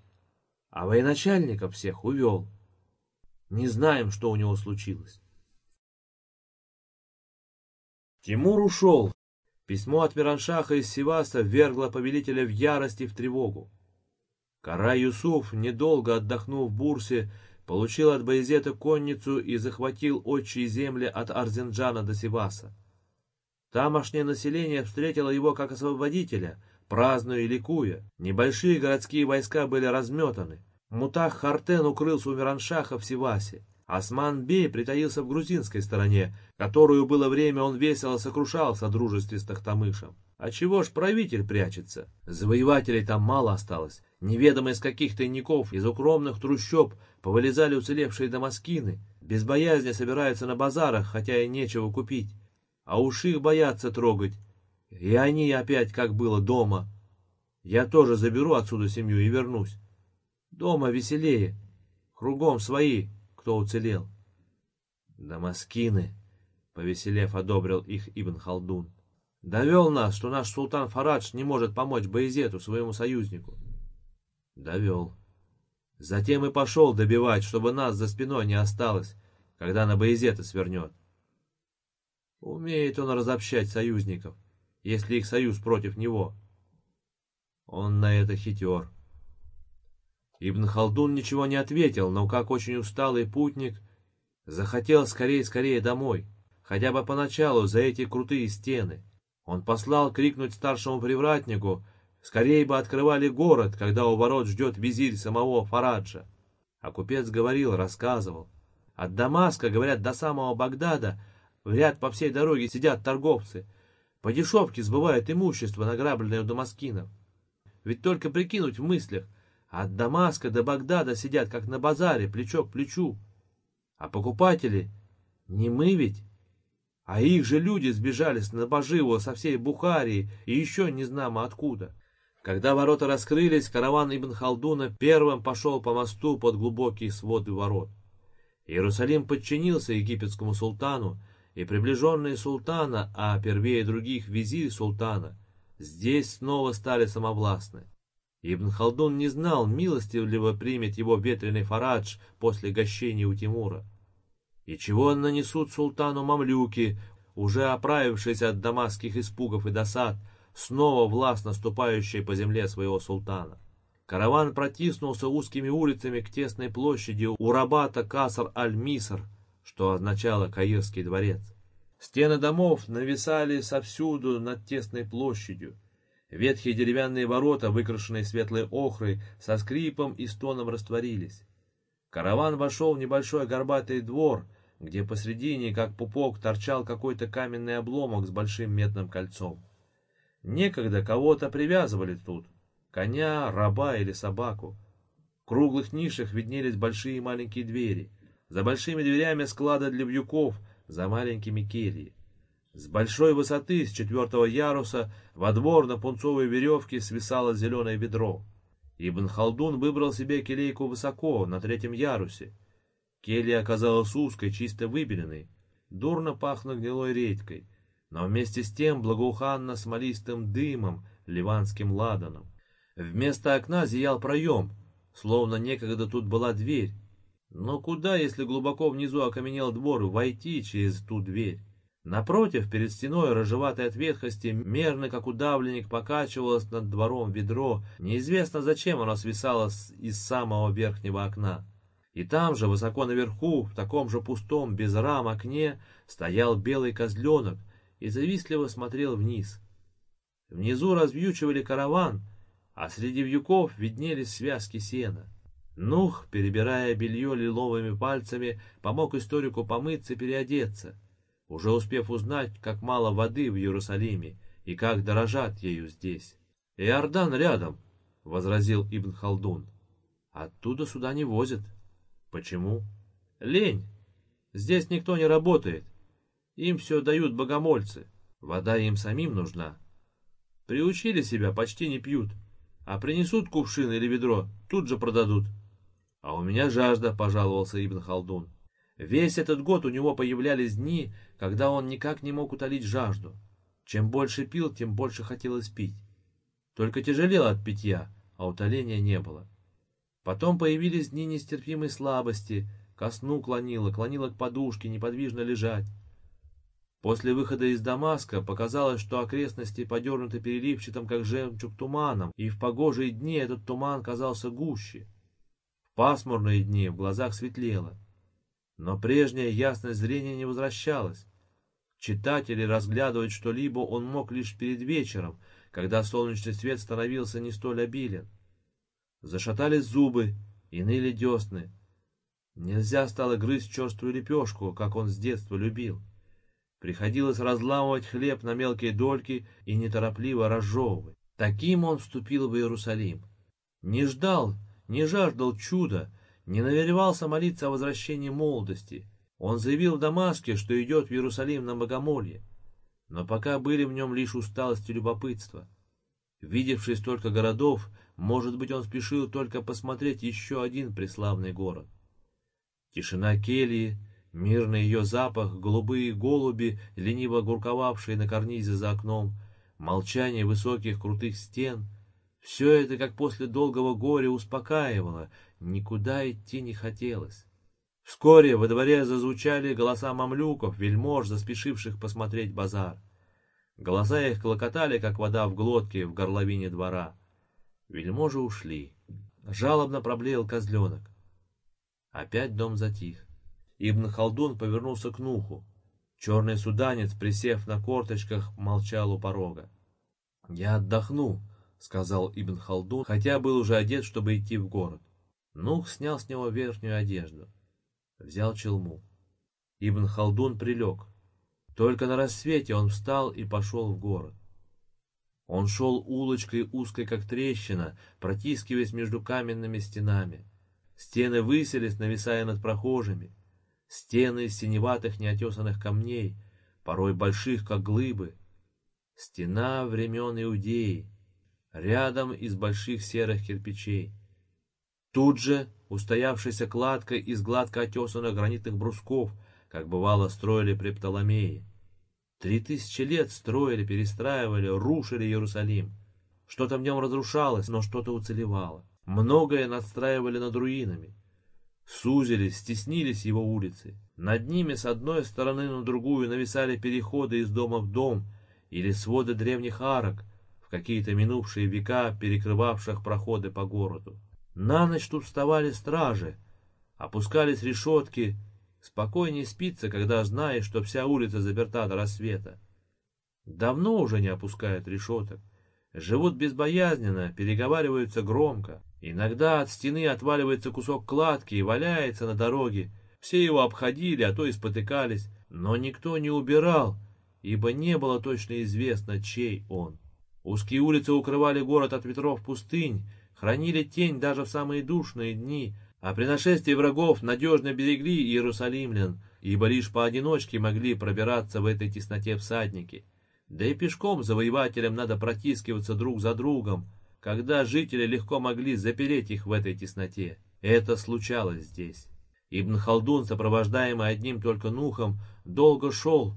А военачальников всех увел. Не знаем, что у него случилось. Тимур ушел, Письмо от Мираншаха из Сиваса ввергло повелителя в ярость и в тревогу. Кара Юсуф, недолго отдохнув в Бурсе, получил от Байзета конницу и захватил отчие земли от Арзенджана до Сиваса. Тамошнее население встретило его как освободителя, празднуя и ликуя. Небольшие городские войска были разметаны. Мутах Хартен укрылся у Мираншаха в Сивасе. Осман-бей притаился в грузинской стороне, которую было время он весело сокрушал в содружестве с Тахтамышем. А чего ж правитель прячется? Завоевателей там мало осталось. Неведомо из каких тайников, из укромных трущоб повылезали уцелевшие дамаскины. Без боязни собираются на базарах, хотя и нечего купить. А уж их боятся трогать. И они опять, как было, дома. Я тоже заберу отсюда семью и вернусь. Дома веселее. Кругом свои, кто уцелел. Дамаскины, повеселев, одобрил их Ибн Халдун. Довел нас, что наш султан Фарадж не может помочь Боязету, своему союзнику. Довел. Затем и пошел добивать, чтобы нас за спиной не осталось, когда на Боязета свернет. Умеет он разобщать союзников, если их союз против него. Он на это хитер. Ибн Халдун ничего не ответил, но как очень усталый путник захотел скорее-скорее домой, хотя бы поначалу за эти крутые стены. Он послал крикнуть старшему привратнику, скорее бы открывали город, когда у ворот ждет визирь самого Фараджа. А купец говорил, рассказывал. От Дамаска, говорят, до самого Багдада в ряд по всей дороге сидят торговцы. По дешевке сбывают имущество, награбленное у дамаскинов. Ведь только прикинуть в мыслях, от Дамаска до Багдада сидят, как на базаре, плечо к плечу. А покупатели не мы ведь, а их же люди сбежали с Набоживого со всей Бухарии и еще не знамо откуда. Когда ворота раскрылись, караван Ибн Халдуна первым пошел по мосту под глубокие своды ворот. Иерусалим подчинился египетскому султану, и приближенные султана, а первее других визирь султана, здесь снова стали самовластны. Ибн Халдун не знал, милостивливо примет его ветреный фарадж после гощения у Тимура. И чего нанесут султану мамлюки, уже оправившись от дамасских испугов и досад, снова властно ступающие по земле своего султана. Караван протиснулся узкими улицами к тесной площади у рабата Касар-аль-Миср, что означало Каирский дворец. Стены домов нависали совсюду над тесной площадью. Ветхие деревянные ворота, выкрашенные светлой охрой, со скрипом и стоном растворились. Караван вошел в небольшой горбатый двор, где посредине, как пупок, торчал какой-то каменный обломок с большим медным кольцом. Некогда кого-то привязывали тут, коня, раба или собаку. В круглых нишах виднелись большие и маленькие двери. За большими дверями склады для вьюков, за маленькими кельи. С большой высоты, с четвертого яруса, во двор на пунцовой веревке свисало зеленое ведро. Ибн Халдун выбрал себе келейку высоко, на третьем ярусе. Келья оказалась узкой, чисто выбеленной. Дурно пахло гнилой редькой, но вместе с тем благоуханно смолистым дымом, ливанским ладаном. Вместо окна зиял проем, словно некогда тут была дверь. Но куда, если глубоко внизу окаменел двор, войти через ту дверь? Напротив, перед стеной, рыжеватой от ветхости, мерно, как удавленник, покачивалось над двором ведро. Неизвестно, зачем оно свисало из самого верхнего окна. И там же, высоко наверху, в таком же пустом, без рам окне, стоял белый козленок и завистливо смотрел вниз. Внизу развьючивали караван, а среди вьюков виднелись связки сена. Нух, перебирая белье лиловыми пальцами, помог историку помыться и переодеться, уже успев узнать, как мало воды в Иерусалиме и как дорожат ею здесь. «Иордан рядом», — возразил Ибн Халдун. «Оттуда сюда не возят». Почему? Лень. Здесь никто не работает. Им все дают богомольцы. Вода им самим нужна. Приучили себя, почти не пьют. А принесут кувшин или ведро, тут же продадут. А у меня жажда, пожаловался Ибн Халдун. Весь этот год у него появлялись дни, когда он никак не мог утолить жажду. Чем больше пил, тем больше хотелось пить. Только тяжелело от питья, а утоления не было. Потом появились дни нестерпимой слабости, ко сну клонило, клонило к подушке, неподвижно лежать. После выхода из Дамаска показалось, что окрестности подернуты переливчатым, как жемчуг, туманом, и в погожие дни этот туман казался гуще. В пасмурные дни в глазах светлело. Но прежняя ясность зрения не возвращалась. Читать или разглядывать что-либо он мог лишь перед вечером, когда солнечный свет становился не столь обилен. Зашатались зубы и ныли десны. Нельзя стало грызть черствую лепешку, как он с детства любил. Приходилось разламывать хлеб на мелкие дольки и неторопливо разжевывать. Таким он вступил в Иерусалим. Не ждал, не жаждал чуда, не намеревался молиться о возвращении молодости. Он заявил в Дамаске, что идет в Иерусалим на богомолье. Но пока были в нем лишь усталость и любопытство. Видевший столько городов, может быть, он спешил только посмотреть еще один преславный город. Тишина кельи, мирный ее запах, голубые голуби, лениво гурковавшие на карнизе за окном, молчание высоких крутых стен — все это, как после долгого горя, успокаивало, никуда идти не хотелось. Вскоре во дворе зазвучали голоса мамлюков, вельмож, заспешивших посмотреть базар. Голоса их клокотали, как вода в глотке в горловине двора. Вельможи ушли. Жалобно проблеял козленок. Опять дом затих. Ибн Халдун повернулся к Нуху. Черный суданец, присев на корточках, молчал у порога. «Я отдохну», — сказал Ибн Халдун, хотя был уже одет, чтобы идти в город. Нух снял с него верхнюю одежду. Взял челму. Ибн Халдун прилег. Только на рассвете он встал и пошел в город. Он шел улочкой узкой, как трещина, протискиваясь между каменными стенами. Стены высились, нависая над прохожими. Стены из синеватых неотесанных камней, порой больших, как глыбы. Стена времен Иудеи, рядом из больших серых кирпичей. Тут же устоявшаяся кладка из гладко отесанных гранитных брусков, как бывало строили при Птоломее. Три тысячи лет строили, перестраивали, рушили Иерусалим. Что-то в нем разрушалось, но что-то уцелевало. Многое надстраивали над руинами. Сузились, стеснились его улицы. Над ними с одной стороны на другую нависали переходы из дома в дом или своды древних арок, в какие-то минувшие века перекрывавших проходы по городу. На ночь тут вставали стражи, опускались решетки. Спокойнее спится, когда знаешь, что вся улица заперта до рассвета. Давно уже не опускают решеток. Живут безбоязненно, переговариваются громко. Иногда от стены отваливается кусок кладки и валяется на дороге. Все его обходили, а то и спотыкались, но никто не убирал, ибо не было точно известно, чей он. Узкие улицы укрывали город от ветров пустынь, хранили тень даже в самые душные дни, а при нашествии врагов надежно берегли иерусалимлян, ибо лишь поодиночке могли пробираться в этой тесноте всадники. Да и пешком завоевателям надо протискиваться друг за другом, когда жители легко могли запереть их в этой тесноте. Это случалось здесь. Ибн Халдун, сопровождаемый одним только Нухом, долго шел,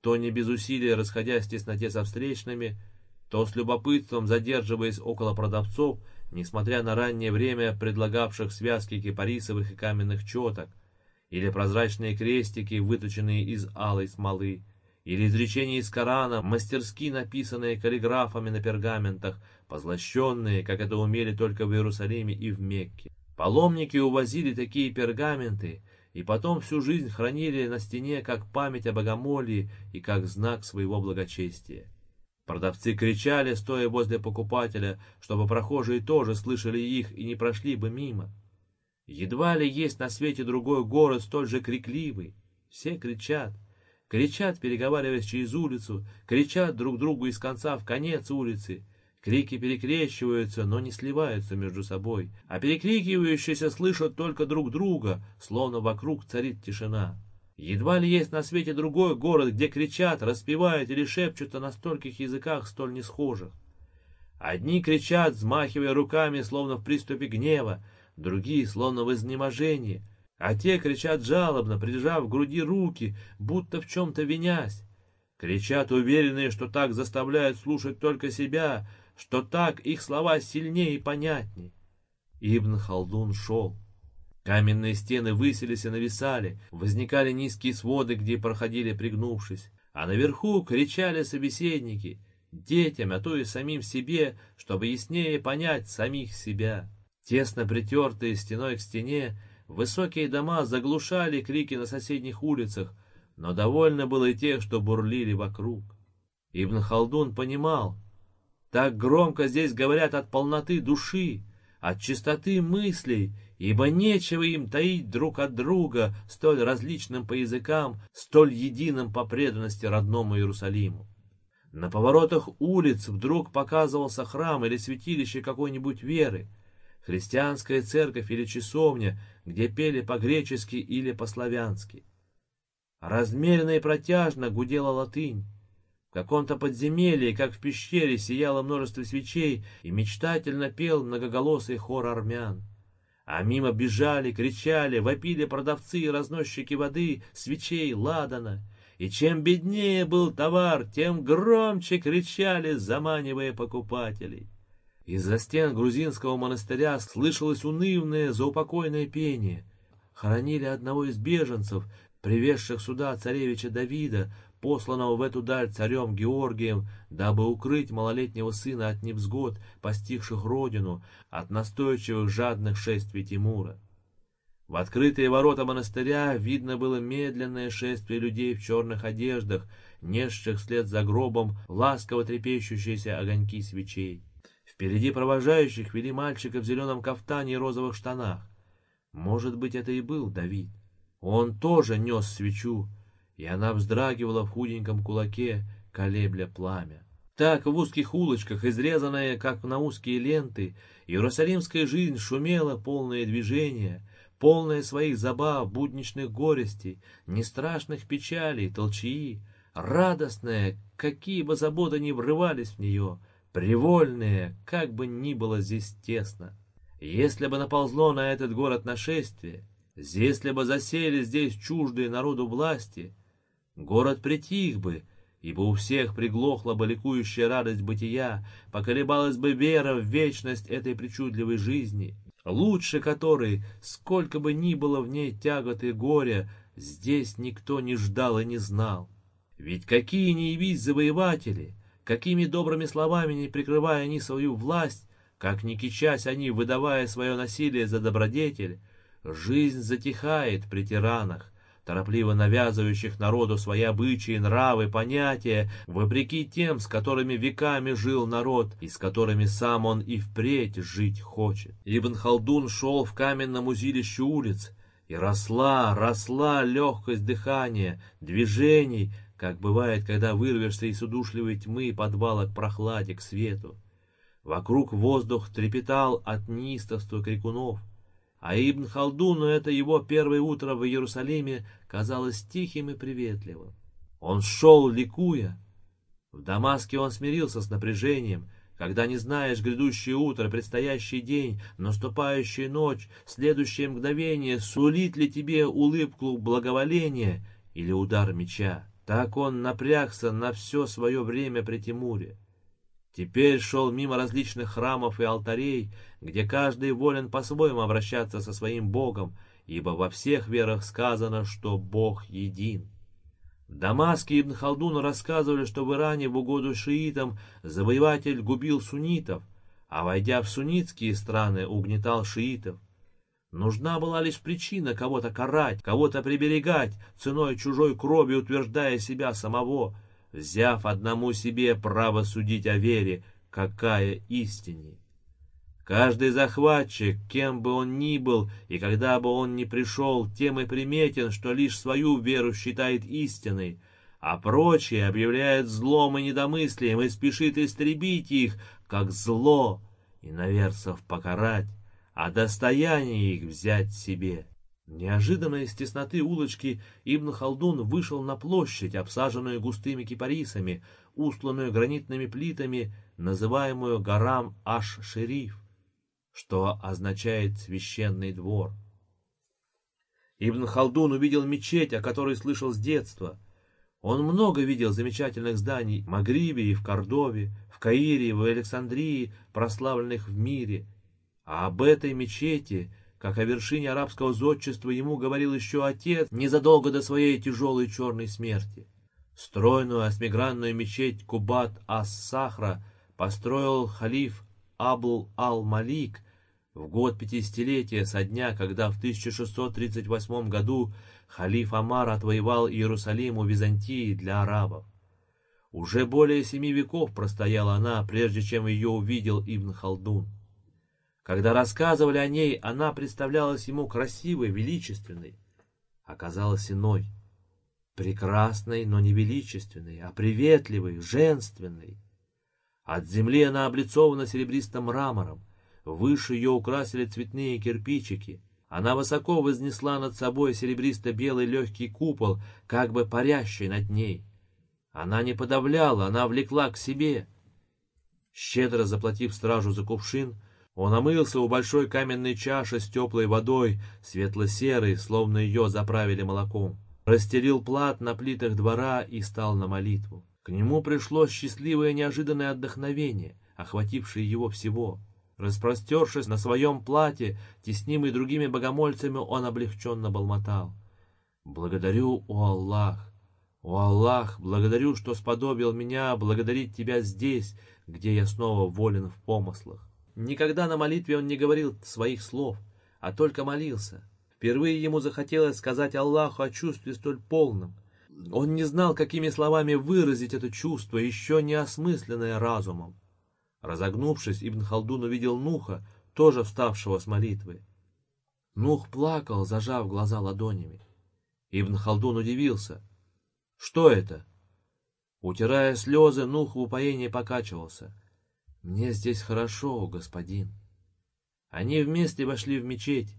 то не без усилия расходясь в тесноте со встречными, то с любопытством задерживаясь около продавцов, несмотря на раннее время предлагавших связки кипарисовых и каменных четок, или прозрачные крестики, выточенные из алой смолы, или изречения из Корана, мастерски написанные каллиграфами на пергаментах, позлощенные, как это умели только в Иерусалиме и в Мекке. Паломники увозили такие пергаменты, и потом всю жизнь хранили на стене как память о богомолии и как знак своего благочестия. Продавцы кричали, стоя возле покупателя, чтобы прохожие тоже слышали их и не прошли бы мимо. Едва ли есть на свете другой город столь же крикливый. Все кричат. Кричат, переговариваясь через улицу, кричат друг другу из конца в конец улицы. Крики перекрещиваются, но не сливаются между собой, а перекрикивающиеся слышат только друг друга, словно вокруг царит тишина. Едва ли есть на свете другой город, где кричат, распевают или шепчутся на стольких языках столь несхожих. Одни кричат, взмахивая руками, словно в приступе гнева, другие, словно в изнеможении, а те кричат жалобно, прижав к груди руки, будто в чем-то винясь. Кричат уверенные, что так заставляют слушать только себя, что так их слова сильнее и понятней. Ибн Халдун шел. Каменные стены высились и нависали, возникали низкие своды, где проходили пригнувшись, а наверху кричали собеседники, детям, а то и самим себе, чтобы яснее понять самих себя. Тесно притертые стеной к стене, Высокие дома заглушали крики на соседних улицах, но довольно было и тех, что бурлили вокруг. Ибн Халдун понимал, так громко здесь говорят от полноты души, от чистоты мыслей, ибо нечего им таить друг от друга, столь различным по языкам, столь единым по преданности родному Иерусалиму. На поворотах улиц вдруг показывался храм или святилище какой-нибудь веры, христианская церковь или часовня, где пели по-гречески или по-славянски. Размеренно и протяжно гудела латынь. В каком-то подземелье, как в пещере, сияло множество свечей, и мечтательно пел многоголосый хор армян. А мимо бежали, кричали, вопили продавцы и разносчики воды, свечей, ладана. И чем беднее был товар, тем громче кричали, заманивая покупателей. Из-за стен грузинского монастыря слышалось унывное, заупокойное пение. Хоронили одного из беженцев, привезших сюда царевича Давида, посланного в эту даль царем Георгием, дабы укрыть малолетнего сына от невзгод, постигших родину, от настойчивых жадных шествий Тимура. В открытые ворота монастыря видно было медленное шествие людей в черных одеждах, несших вслед за гробом ласково трепещущиеся огоньки свечей. Впереди провожающих вели мальчика в зеленом кафтане и розовых штанах. Может быть, это и был Давид. Он тоже нес свечу, и она вздрагивала в худеньком кулаке, колебля пламя. Так в узких улочках, изрезанная, как на узкие ленты, иерусалимская жизнь шумела, полное движения, полная своих забав, будничных горестей, нестрашных печалей, толчии, радостная, какие бы заботы ни врывались в нее, привольная, как бы ни было здесь тесно. Если бы наползло на этот город нашествие, если бы засели здесь чуждые народу власти, Город притих бы, ибо у всех приглохла бы ликующая радость бытия, поколебалась бы вера в вечность этой причудливой жизни, лучше которой, сколько бы ни было в ней тягот и горя, здесь никто не ждал и не знал. Ведь какие ни явись завоеватели, какими добрыми словами не прикрывая они свою власть, как ни кичась они, выдавая свое насилие за добродетель, жизнь затихает при тиранах, торопливо навязывающих народу свои обычаи, нравы, понятия, вопреки тем, с которыми веками жил народ, и с которыми сам он и впредь жить хочет. Ибн Халдун шел в каменном узилище улиц, и росла, росла легкость дыхания, движений, как бывает, когда вырвешься из удушливой тьмы подвала к прохладе, к свету. Вокруг воздух трепетал от неистовства крикунов, а Ибн Халдуну это его первое утро в Иерусалиме казалось тихим и приветливым. Он шел, ликуя. В Дамаске он смирился с напряжением, когда не знаешь грядущее утро, предстоящий день, наступающая ночь, следующее мгновение, сулит ли тебе улыбку благоволения или удар меча. Так он напрягся на все свое время при Тимуре. Теперь шел мимо различных храмов и алтарей, где каждый волен по-своему обращаться со своим Богом, ибо во всех верах сказано, что Бог един. В Дамаске Ибн Халдуну рассказывали, что в Иране в угоду шиитам завоеватель губил суннитов, а войдя в суннитские страны, угнетал шиитов. Нужна была лишь причина кого-то карать, кого-то приберегать, ценой чужой крови утверждая себя самого — взяв одному себе право судить о вере, какая истине. Каждый захватчик, кем бы он ни был, и когда бы он ни пришел, тем и приметен, что лишь свою веру считает истиной, а прочие объявляет злом и недомыслием и спешит истребить их, как зло, и наверсов покарать, а достояние их взять себе. Неожиданно из тесноты улочки Ибн Халдун вышел на площадь, обсаженную густыми кипарисами, устланную гранитными плитами, называемую горам Аш-Шериф, что означает «священный двор». Ибн Халдун увидел мечеть, о которой слышал с детства. Он много видел замечательных зданий в Магрибе и в Кордове, в Каире и в Александрии, прославленных в мире. А об этой мечети как о вершине арабского зодчества ему говорил еще отец незадолго до своей тяжелой черной смерти. Стройную осьмигранную мечеть Кубат ас-Сахра построил халиф Абл ал-Малик в год пятидесятилетия со дня, когда в 1638 году халиф Амар отвоевал Иерусалим у Византии для арабов. Уже более семи веков простояла она, прежде чем ее увидел Ибн Халдун. Когда рассказывали о ней, она представлялась ему красивой, величественной. Оказалась иной. Прекрасной, но не величественной, а приветливой, женственной. От земли она облицована серебристым мрамором. Выше ее украсили цветные кирпичики. Она высоко вознесла над собой серебристо-белый легкий купол, как бы парящий над ней. Она не подавляла, она влекла к себе. Щедро заплатив стражу за кувшин, он омылся у большой каменной чаши с теплой водой, светло-серой, словно ее заправили молоком. Расстелил плат на плитах двора и стал на молитву. К нему пришло счастливое неожиданное отдохновение, охватившее его всего. Распростершись на своем плате, теснимый другими богомольцами, он облегченно болмотал. «Благодарю, о Аллах! О Аллах, благодарю, что сподобил меня благодарить Тебя здесь, где я снова волен в помыслах». Никогда на молитве он не говорил своих слов, а только молился. Впервые ему захотелось сказать Аллаху о чувстве столь полном. Он не знал, какими словами выразить это чувство, еще не осмысленное разумом. Разогнувшись, Ибн Халдун увидел Нуха, тоже вставшего с молитвы. Нух плакал, зажав глаза ладонями. Ибн Халдун удивился. «Что это?» Утирая слезы, Нух в упоении покачивался. «Мне здесь хорошо, господин». Они вместе вошли в мечеть,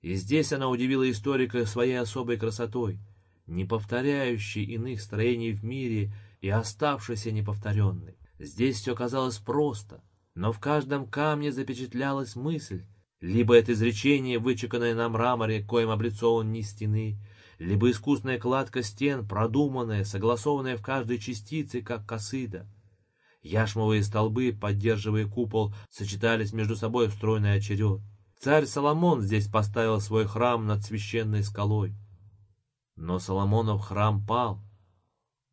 и здесь она удивила историка своей особой красотой, не повторяющей иных строений в мире и оставшейся неповторенной. Здесь все казалось просто, но в каждом камне запечатлялась мысль, либо это изречение, вычеканное на мраморе, коим облицован ни стены, либо искусная кладка стен, продуманная, согласованная в каждой частице, как косыда. Яшмовые столбы, поддерживая купол, сочетались между собой в стройный очеред. Царь Соломон здесь поставил свой храм над священной скалой. Но Соломонов храм пал,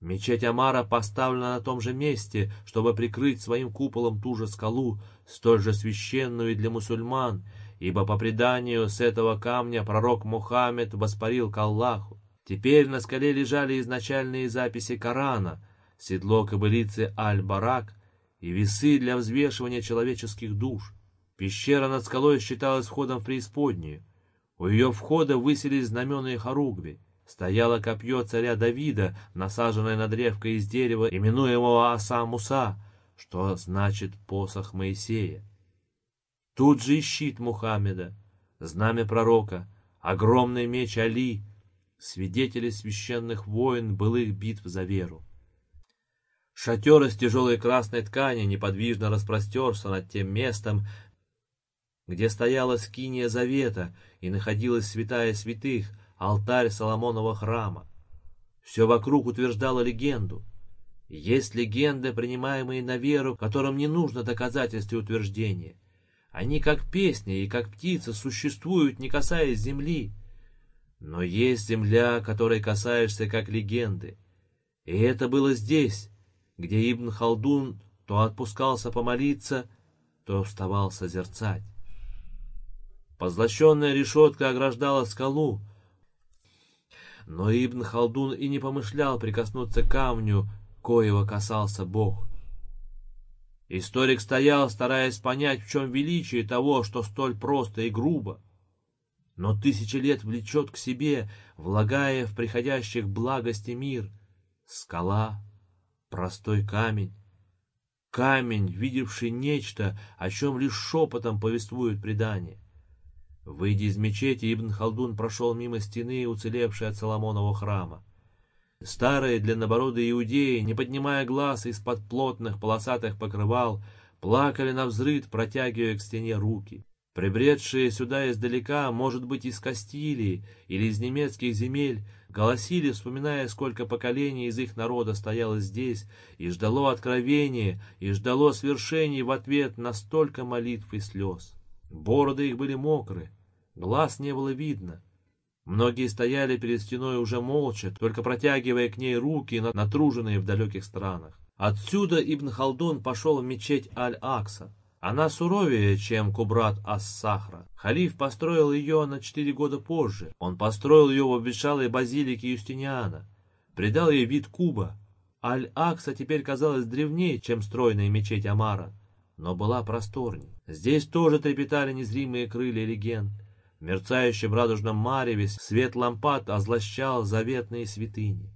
Мечеть Амара поставлена на том же месте, чтобы прикрыть своим куполом ту же скалу, столь же священную для мусульман, ибо по преданию с этого камня пророк Мухаммед воспарил к Аллаху. Теперь на скале лежали изначальные записи Корана, седло кобылицы Аль-Барак и весы для взвешивания человеческих душ. Пещера над скалой считалась входом в преисподнюю. У ее входа высились знамена и хоругви стояло копье царя Давида, насаженное на древко из дерева, именуемого Аса Муса, что значит посох Моисея. Тут же и щит Мухаммеда, знамя пророка, огромный меч Али, свидетели священных войн былых битв за веру. Шатер из тяжелой красной ткани неподвижно распростерся над тем местом, где стояла скиния завета и находилась святая святых — алтарь Соломонова храма. Все вокруг утверждало легенду. Есть легенды, принимаемые на веру, которым не нужно доказательств и утверждения. Они, как песни и как птицы, существуют, не касаясь земли. Но есть земля, которой касаешься, как легенды. И это было здесь, где Ибн Халдун то отпускался помолиться, то вставал созерцать. Позлощенная решетка ограждала скалу, но Ибн Халдун и не помышлял прикоснуться к камню, коего касался Бог. Историк стоял, стараясь понять, в чем величие того, что столь просто и грубо. Но тысячи лет влечет к себе, влагая в приходящих благости мир. Скала, простой камень. Камень, видевший нечто, о чем лишь шепотом повествует предание. Выйдя из мечети, Ибн Халдун прошел мимо стены, уцелевшей от Соломонова храма. Старые длиннобородые иудеи, не поднимая глаз из-под плотных полосатых покрывал, плакали на взрыд, протягивая к стене руки. Прибредшие сюда издалека, может быть, из Кастилии или из немецких земель, голосили, вспоминая, сколько поколений из их народа стояло здесь, и ждало откровения, и ждало свершений в ответ на столько молитв и слез. Бороды их были мокры, глаз не было видно. Многие стояли перед стеной уже молча, только протягивая к ней руки, натруженные в далеких странах. Отсюда Ибн Халдун пошел в мечеть Аль-Акса. Она суровее, чем Кубрат Ас-Сахра. Халиф построил ее на четыре года позже. Он построил ее в обветшалой базилике Юстиниана. Придал ей вид куба. Аль-Акса теперь казалась древнее, чем стройная мечеть Амара. но была просторней. Здесь тоже трепетали незримые крылья легенд. В мерцающем радужном мареве свет лампад озлощал заветные святыни.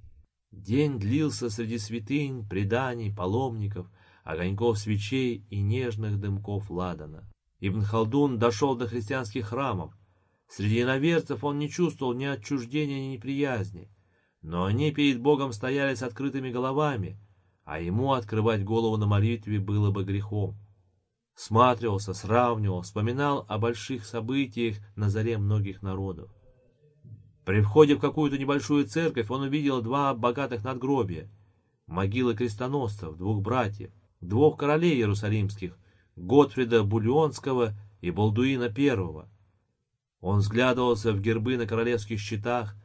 День длился среди святынь, преданий, паломников, огоньков свечей и нежных дымков ладана. Ибн Халдун дошел до христианских храмов. Среди иноверцев он не чувствовал ни отчуждения, ни неприязни. Но они перед Богом стояли с открытыми головами, а ему открывать голову на молитве было бы грехом. Сматривался, сравнивал, вспоминал о больших событиях на заре многих народов. При входе в какую-то небольшую церковь он увидел два богатых надгробия, могилы крестоносцев, двух братьев, двух королей иерусалимских, Готфрида Бульонского и Балдуина I. Он взглядывался в гербы на королевских щитах,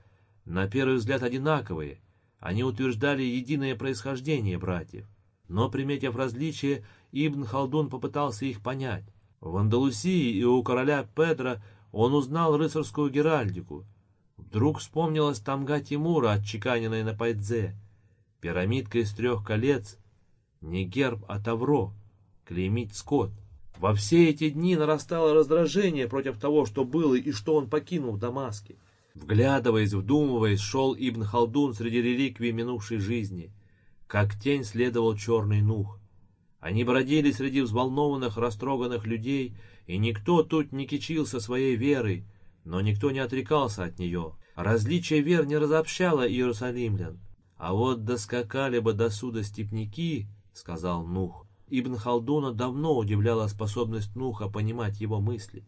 на первый взгляд одинаковые, они утверждали единое происхождение братьев. Но, приметив различия, Ибн Халдун попытался их понять. В Андалусии и у короля Педра он узнал рыцарскую геральдику. Вдруг вспомнилась тамга Тимура, отчеканенная на пайдзе. Пирамидка из трех колец, не герб, а тавро, клеймить скот. Во все эти дни нарастало раздражение против того, что было и что он покинул в Дамаске. Вглядываясь, вдумываясь, шел Ибн Халдун среди реликвий минувшей жизни. Как тень следовал черный нух. Они бродили среди взволнованных, растроганных людей, и никто тут не кичился своей верой, но никто не отрекался от нее. Различие вер не разобщало иерусалимлян. А вот доскакали бы до суда степняки, — сказал Нух. Ибн Халдуна давно удивляла способность Нуха понимать его мысли.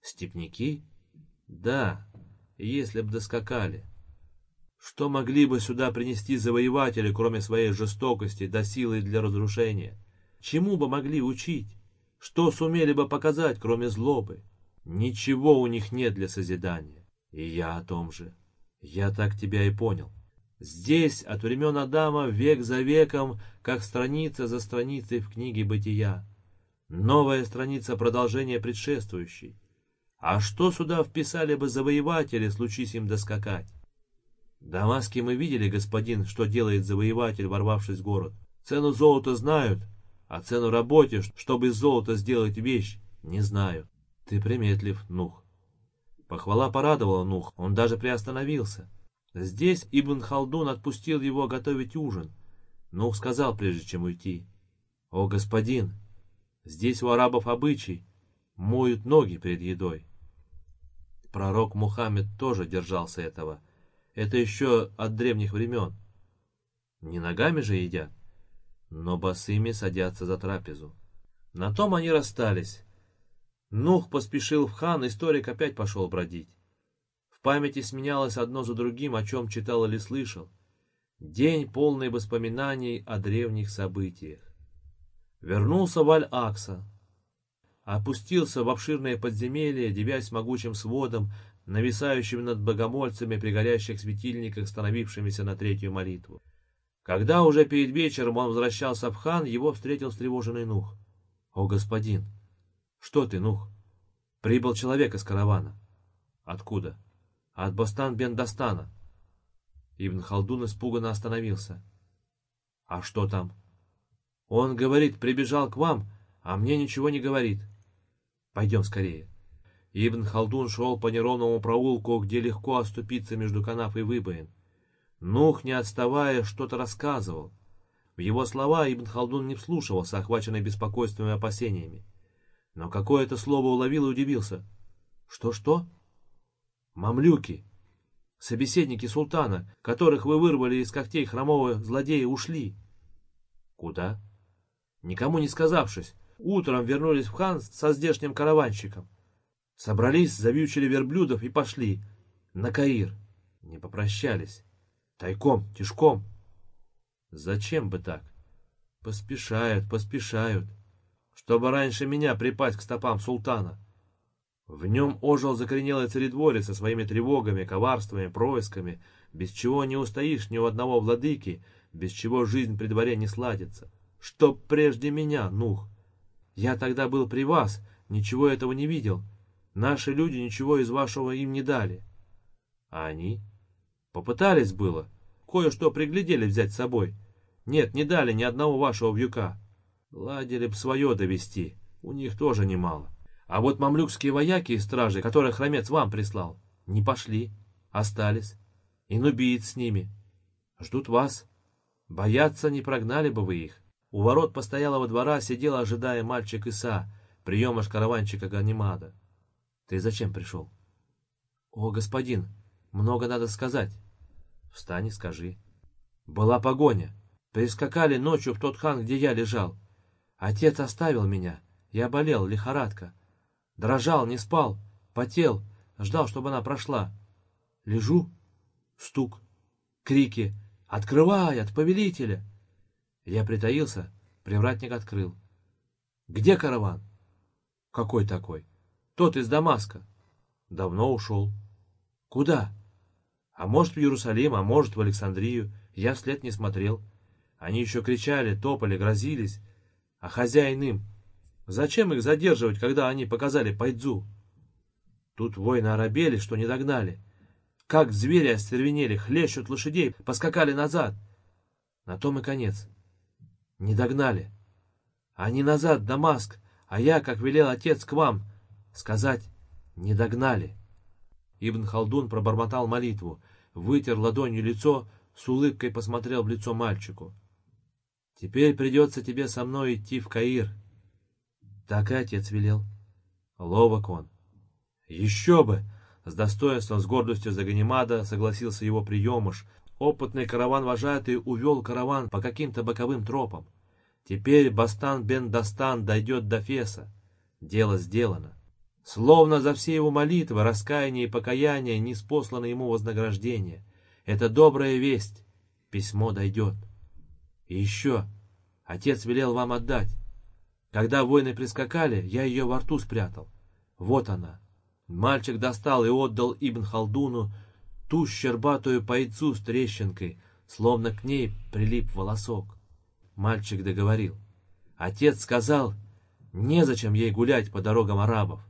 Степняки? Да, если б доскакали. Что могли бы сюда принести завоеватели, кроме своей жестокости да силы для разрушения? Чему бы могли учить? Что сумели бы показать, кроме злобы? Ничего у них нет для созидания. И я о том же. Я так тебя и понял. Здесь, от времен Адама, век за веком, как страница за страницей в книге «Бытия». Новая страница продолжения предшествующей. А что сюда вписали бы завоеватели, случись им доскакать? В Дамаске мы видели, господин, что делает завоеватель, ворвавшись в город. Цену золота знают, а цену работе, чтобы из золота сделать вещь, не знаю. Ты приметлив, Нух. Похвала порадовала Нух, он даже приостановился. Здесь Ибн Халдун отпустил его готовить ужин. Нух сказал, прежде чем уйти. «О, господин, здесь у арабов обычай, моют ноги перед едой. Пророк Мухаммед тоже держался этого. Это еще от древних времен. Не ногами же едят, но босыми садятся за трапезу. На том они расстались. Нух поспешил в хан, историк опять пошел бродить. Памяти сменялось одно за другим, о чем читал или слышал. День, полный воспоминаний о древних событиях. Вернулся Валь Акса, опустился в обширное подземелье, девясь могучим сводом, нависающим над богомольцами при горящих светильниках, становившимися на третью молитву. Когда уже перед вечером он возвращался в хан, его встретил встревоженный Нух. — О, господин! — Что ты, Нух? — Прибыл человек из каравана. — Откуда? — От Бастан бен Дастана. Ибн Халдун испуганно остановился. — А что там? — Он говорит, прибежал к вам, а мне ничего не говорит. — Пойдем скорее. Ибн Халдун шел по неровному проулку, где легко оступиться между канав и выбоин. Нух, не отставая, что-то рассказывал. В его слова Ибн Халдун не вслушивался, охваченный беспокойством и опасениями. Но какое-то слово уловил и удивился. «Что-что?» «Мамлюки, собеседники султана, которых вы вырвали из когтей хромого злодея, ушли». «Куда?» «Никому не сказавшись, Утром вернулись в хан со здешним караванщиком. Собрались, завьючили верблюдов и пошли. На Каир. Не попрощались. Тайком, тишком. Зачем бы так? Поспешают, поспешают. Чтобы раньше меня припасть к стопам султана. В нем ожил закоренелый царедворец со своими тревогами, коварствами, происками, без чего не устоишь ни у одного владыки, без чего жизнь при дворе не сладится. Чтоб прежде меня, Нух, я тогда был при вас, ничего этого не видел. Наши люди ничего из вашего им не дали. А они? Попытались было. Кое-что приглядели взять с собой. Нет, не дали ни одного вашего вьюка. Ладили б свое довести, у них тоже немало. А вот мамлюкские вояки и стражи, которых хромец вам прислал, не пошли, остались. И нубиец с ними. Ждут вас. Боятся, не прогнали бы вы их. У ворот постоялого двора сидел, ожидая мальчик Иса, приемыш караванчика Ганимада. Ты зачем пришел? О, господин, много надо сказать. Встань и скажи. Была погоня. Прискакали ночью в тот хан, где я лежал. Отец оставил меня. Я болел, лихорадка. Дрожал, не спал, потел, ждал, чтобы она прошла. Лежу, стук, крики «Открывай, от повелителя!» Я притаился, привратник открыл. «Где караван?» «Какой такой?» «Тот из Дамаска». «Давно ушел». «Куда?» «А может, в Иерусалим, а может, в Александрию. Я вслед не смотрел». Они еще кричали, топали, грозились. А хозяин им... Зачем их задерживать, когда они показали пайдзу? Тут воины оробели, что не догнали. Как звери остервенели, хлещут лошадей, поскакали назад. На том и конец. Не догнали. Они назад, Дамаск, а я, как велел отец, к вам. Сказать, не догнали. Ибн Халдун пробормотал молитву, вытер ладонью лицо, с улыбкой посмотрел в лицо мальчику. «Теперь придется тебе со мной идти в Каир». Так и отец велел. Ловок он. «Еще бы!» С достоинством, с гордостью за Ганимада согласился его приемыш. Опытный караван-вожатый увел караван по каким-то боковым тропам. Теперь Бастан бен Дастан дойдет до Феса. Дело сделано. Словно за все его молитвы, раскаяние и покаяние не спослано ему вознаграждение. Это добрая весть. Письмо дойдет. И еще. Отец велел вам отдать. Когда воины прискакали, я ее во рту спрятал. Вот она. Мальчик достал и отдал Ибн Халдуну ту щербатую пайцу с трещинкой, словно к ней прилип волосок. Мальчик договорил. Отец сказал, незачем ей гулять по дорогам арабов.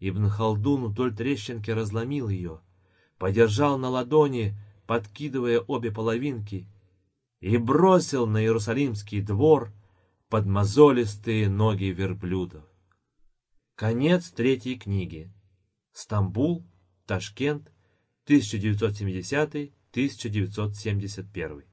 Ибн Халдун вдоль трещинки разломил ее, подержал на ладони, подкидывая обе половинки, и бросил на Иерусалимский двор под мозолистые ноги верблюдов. Конец третьей книги. Стамбул, Ташкент, 1970-1971.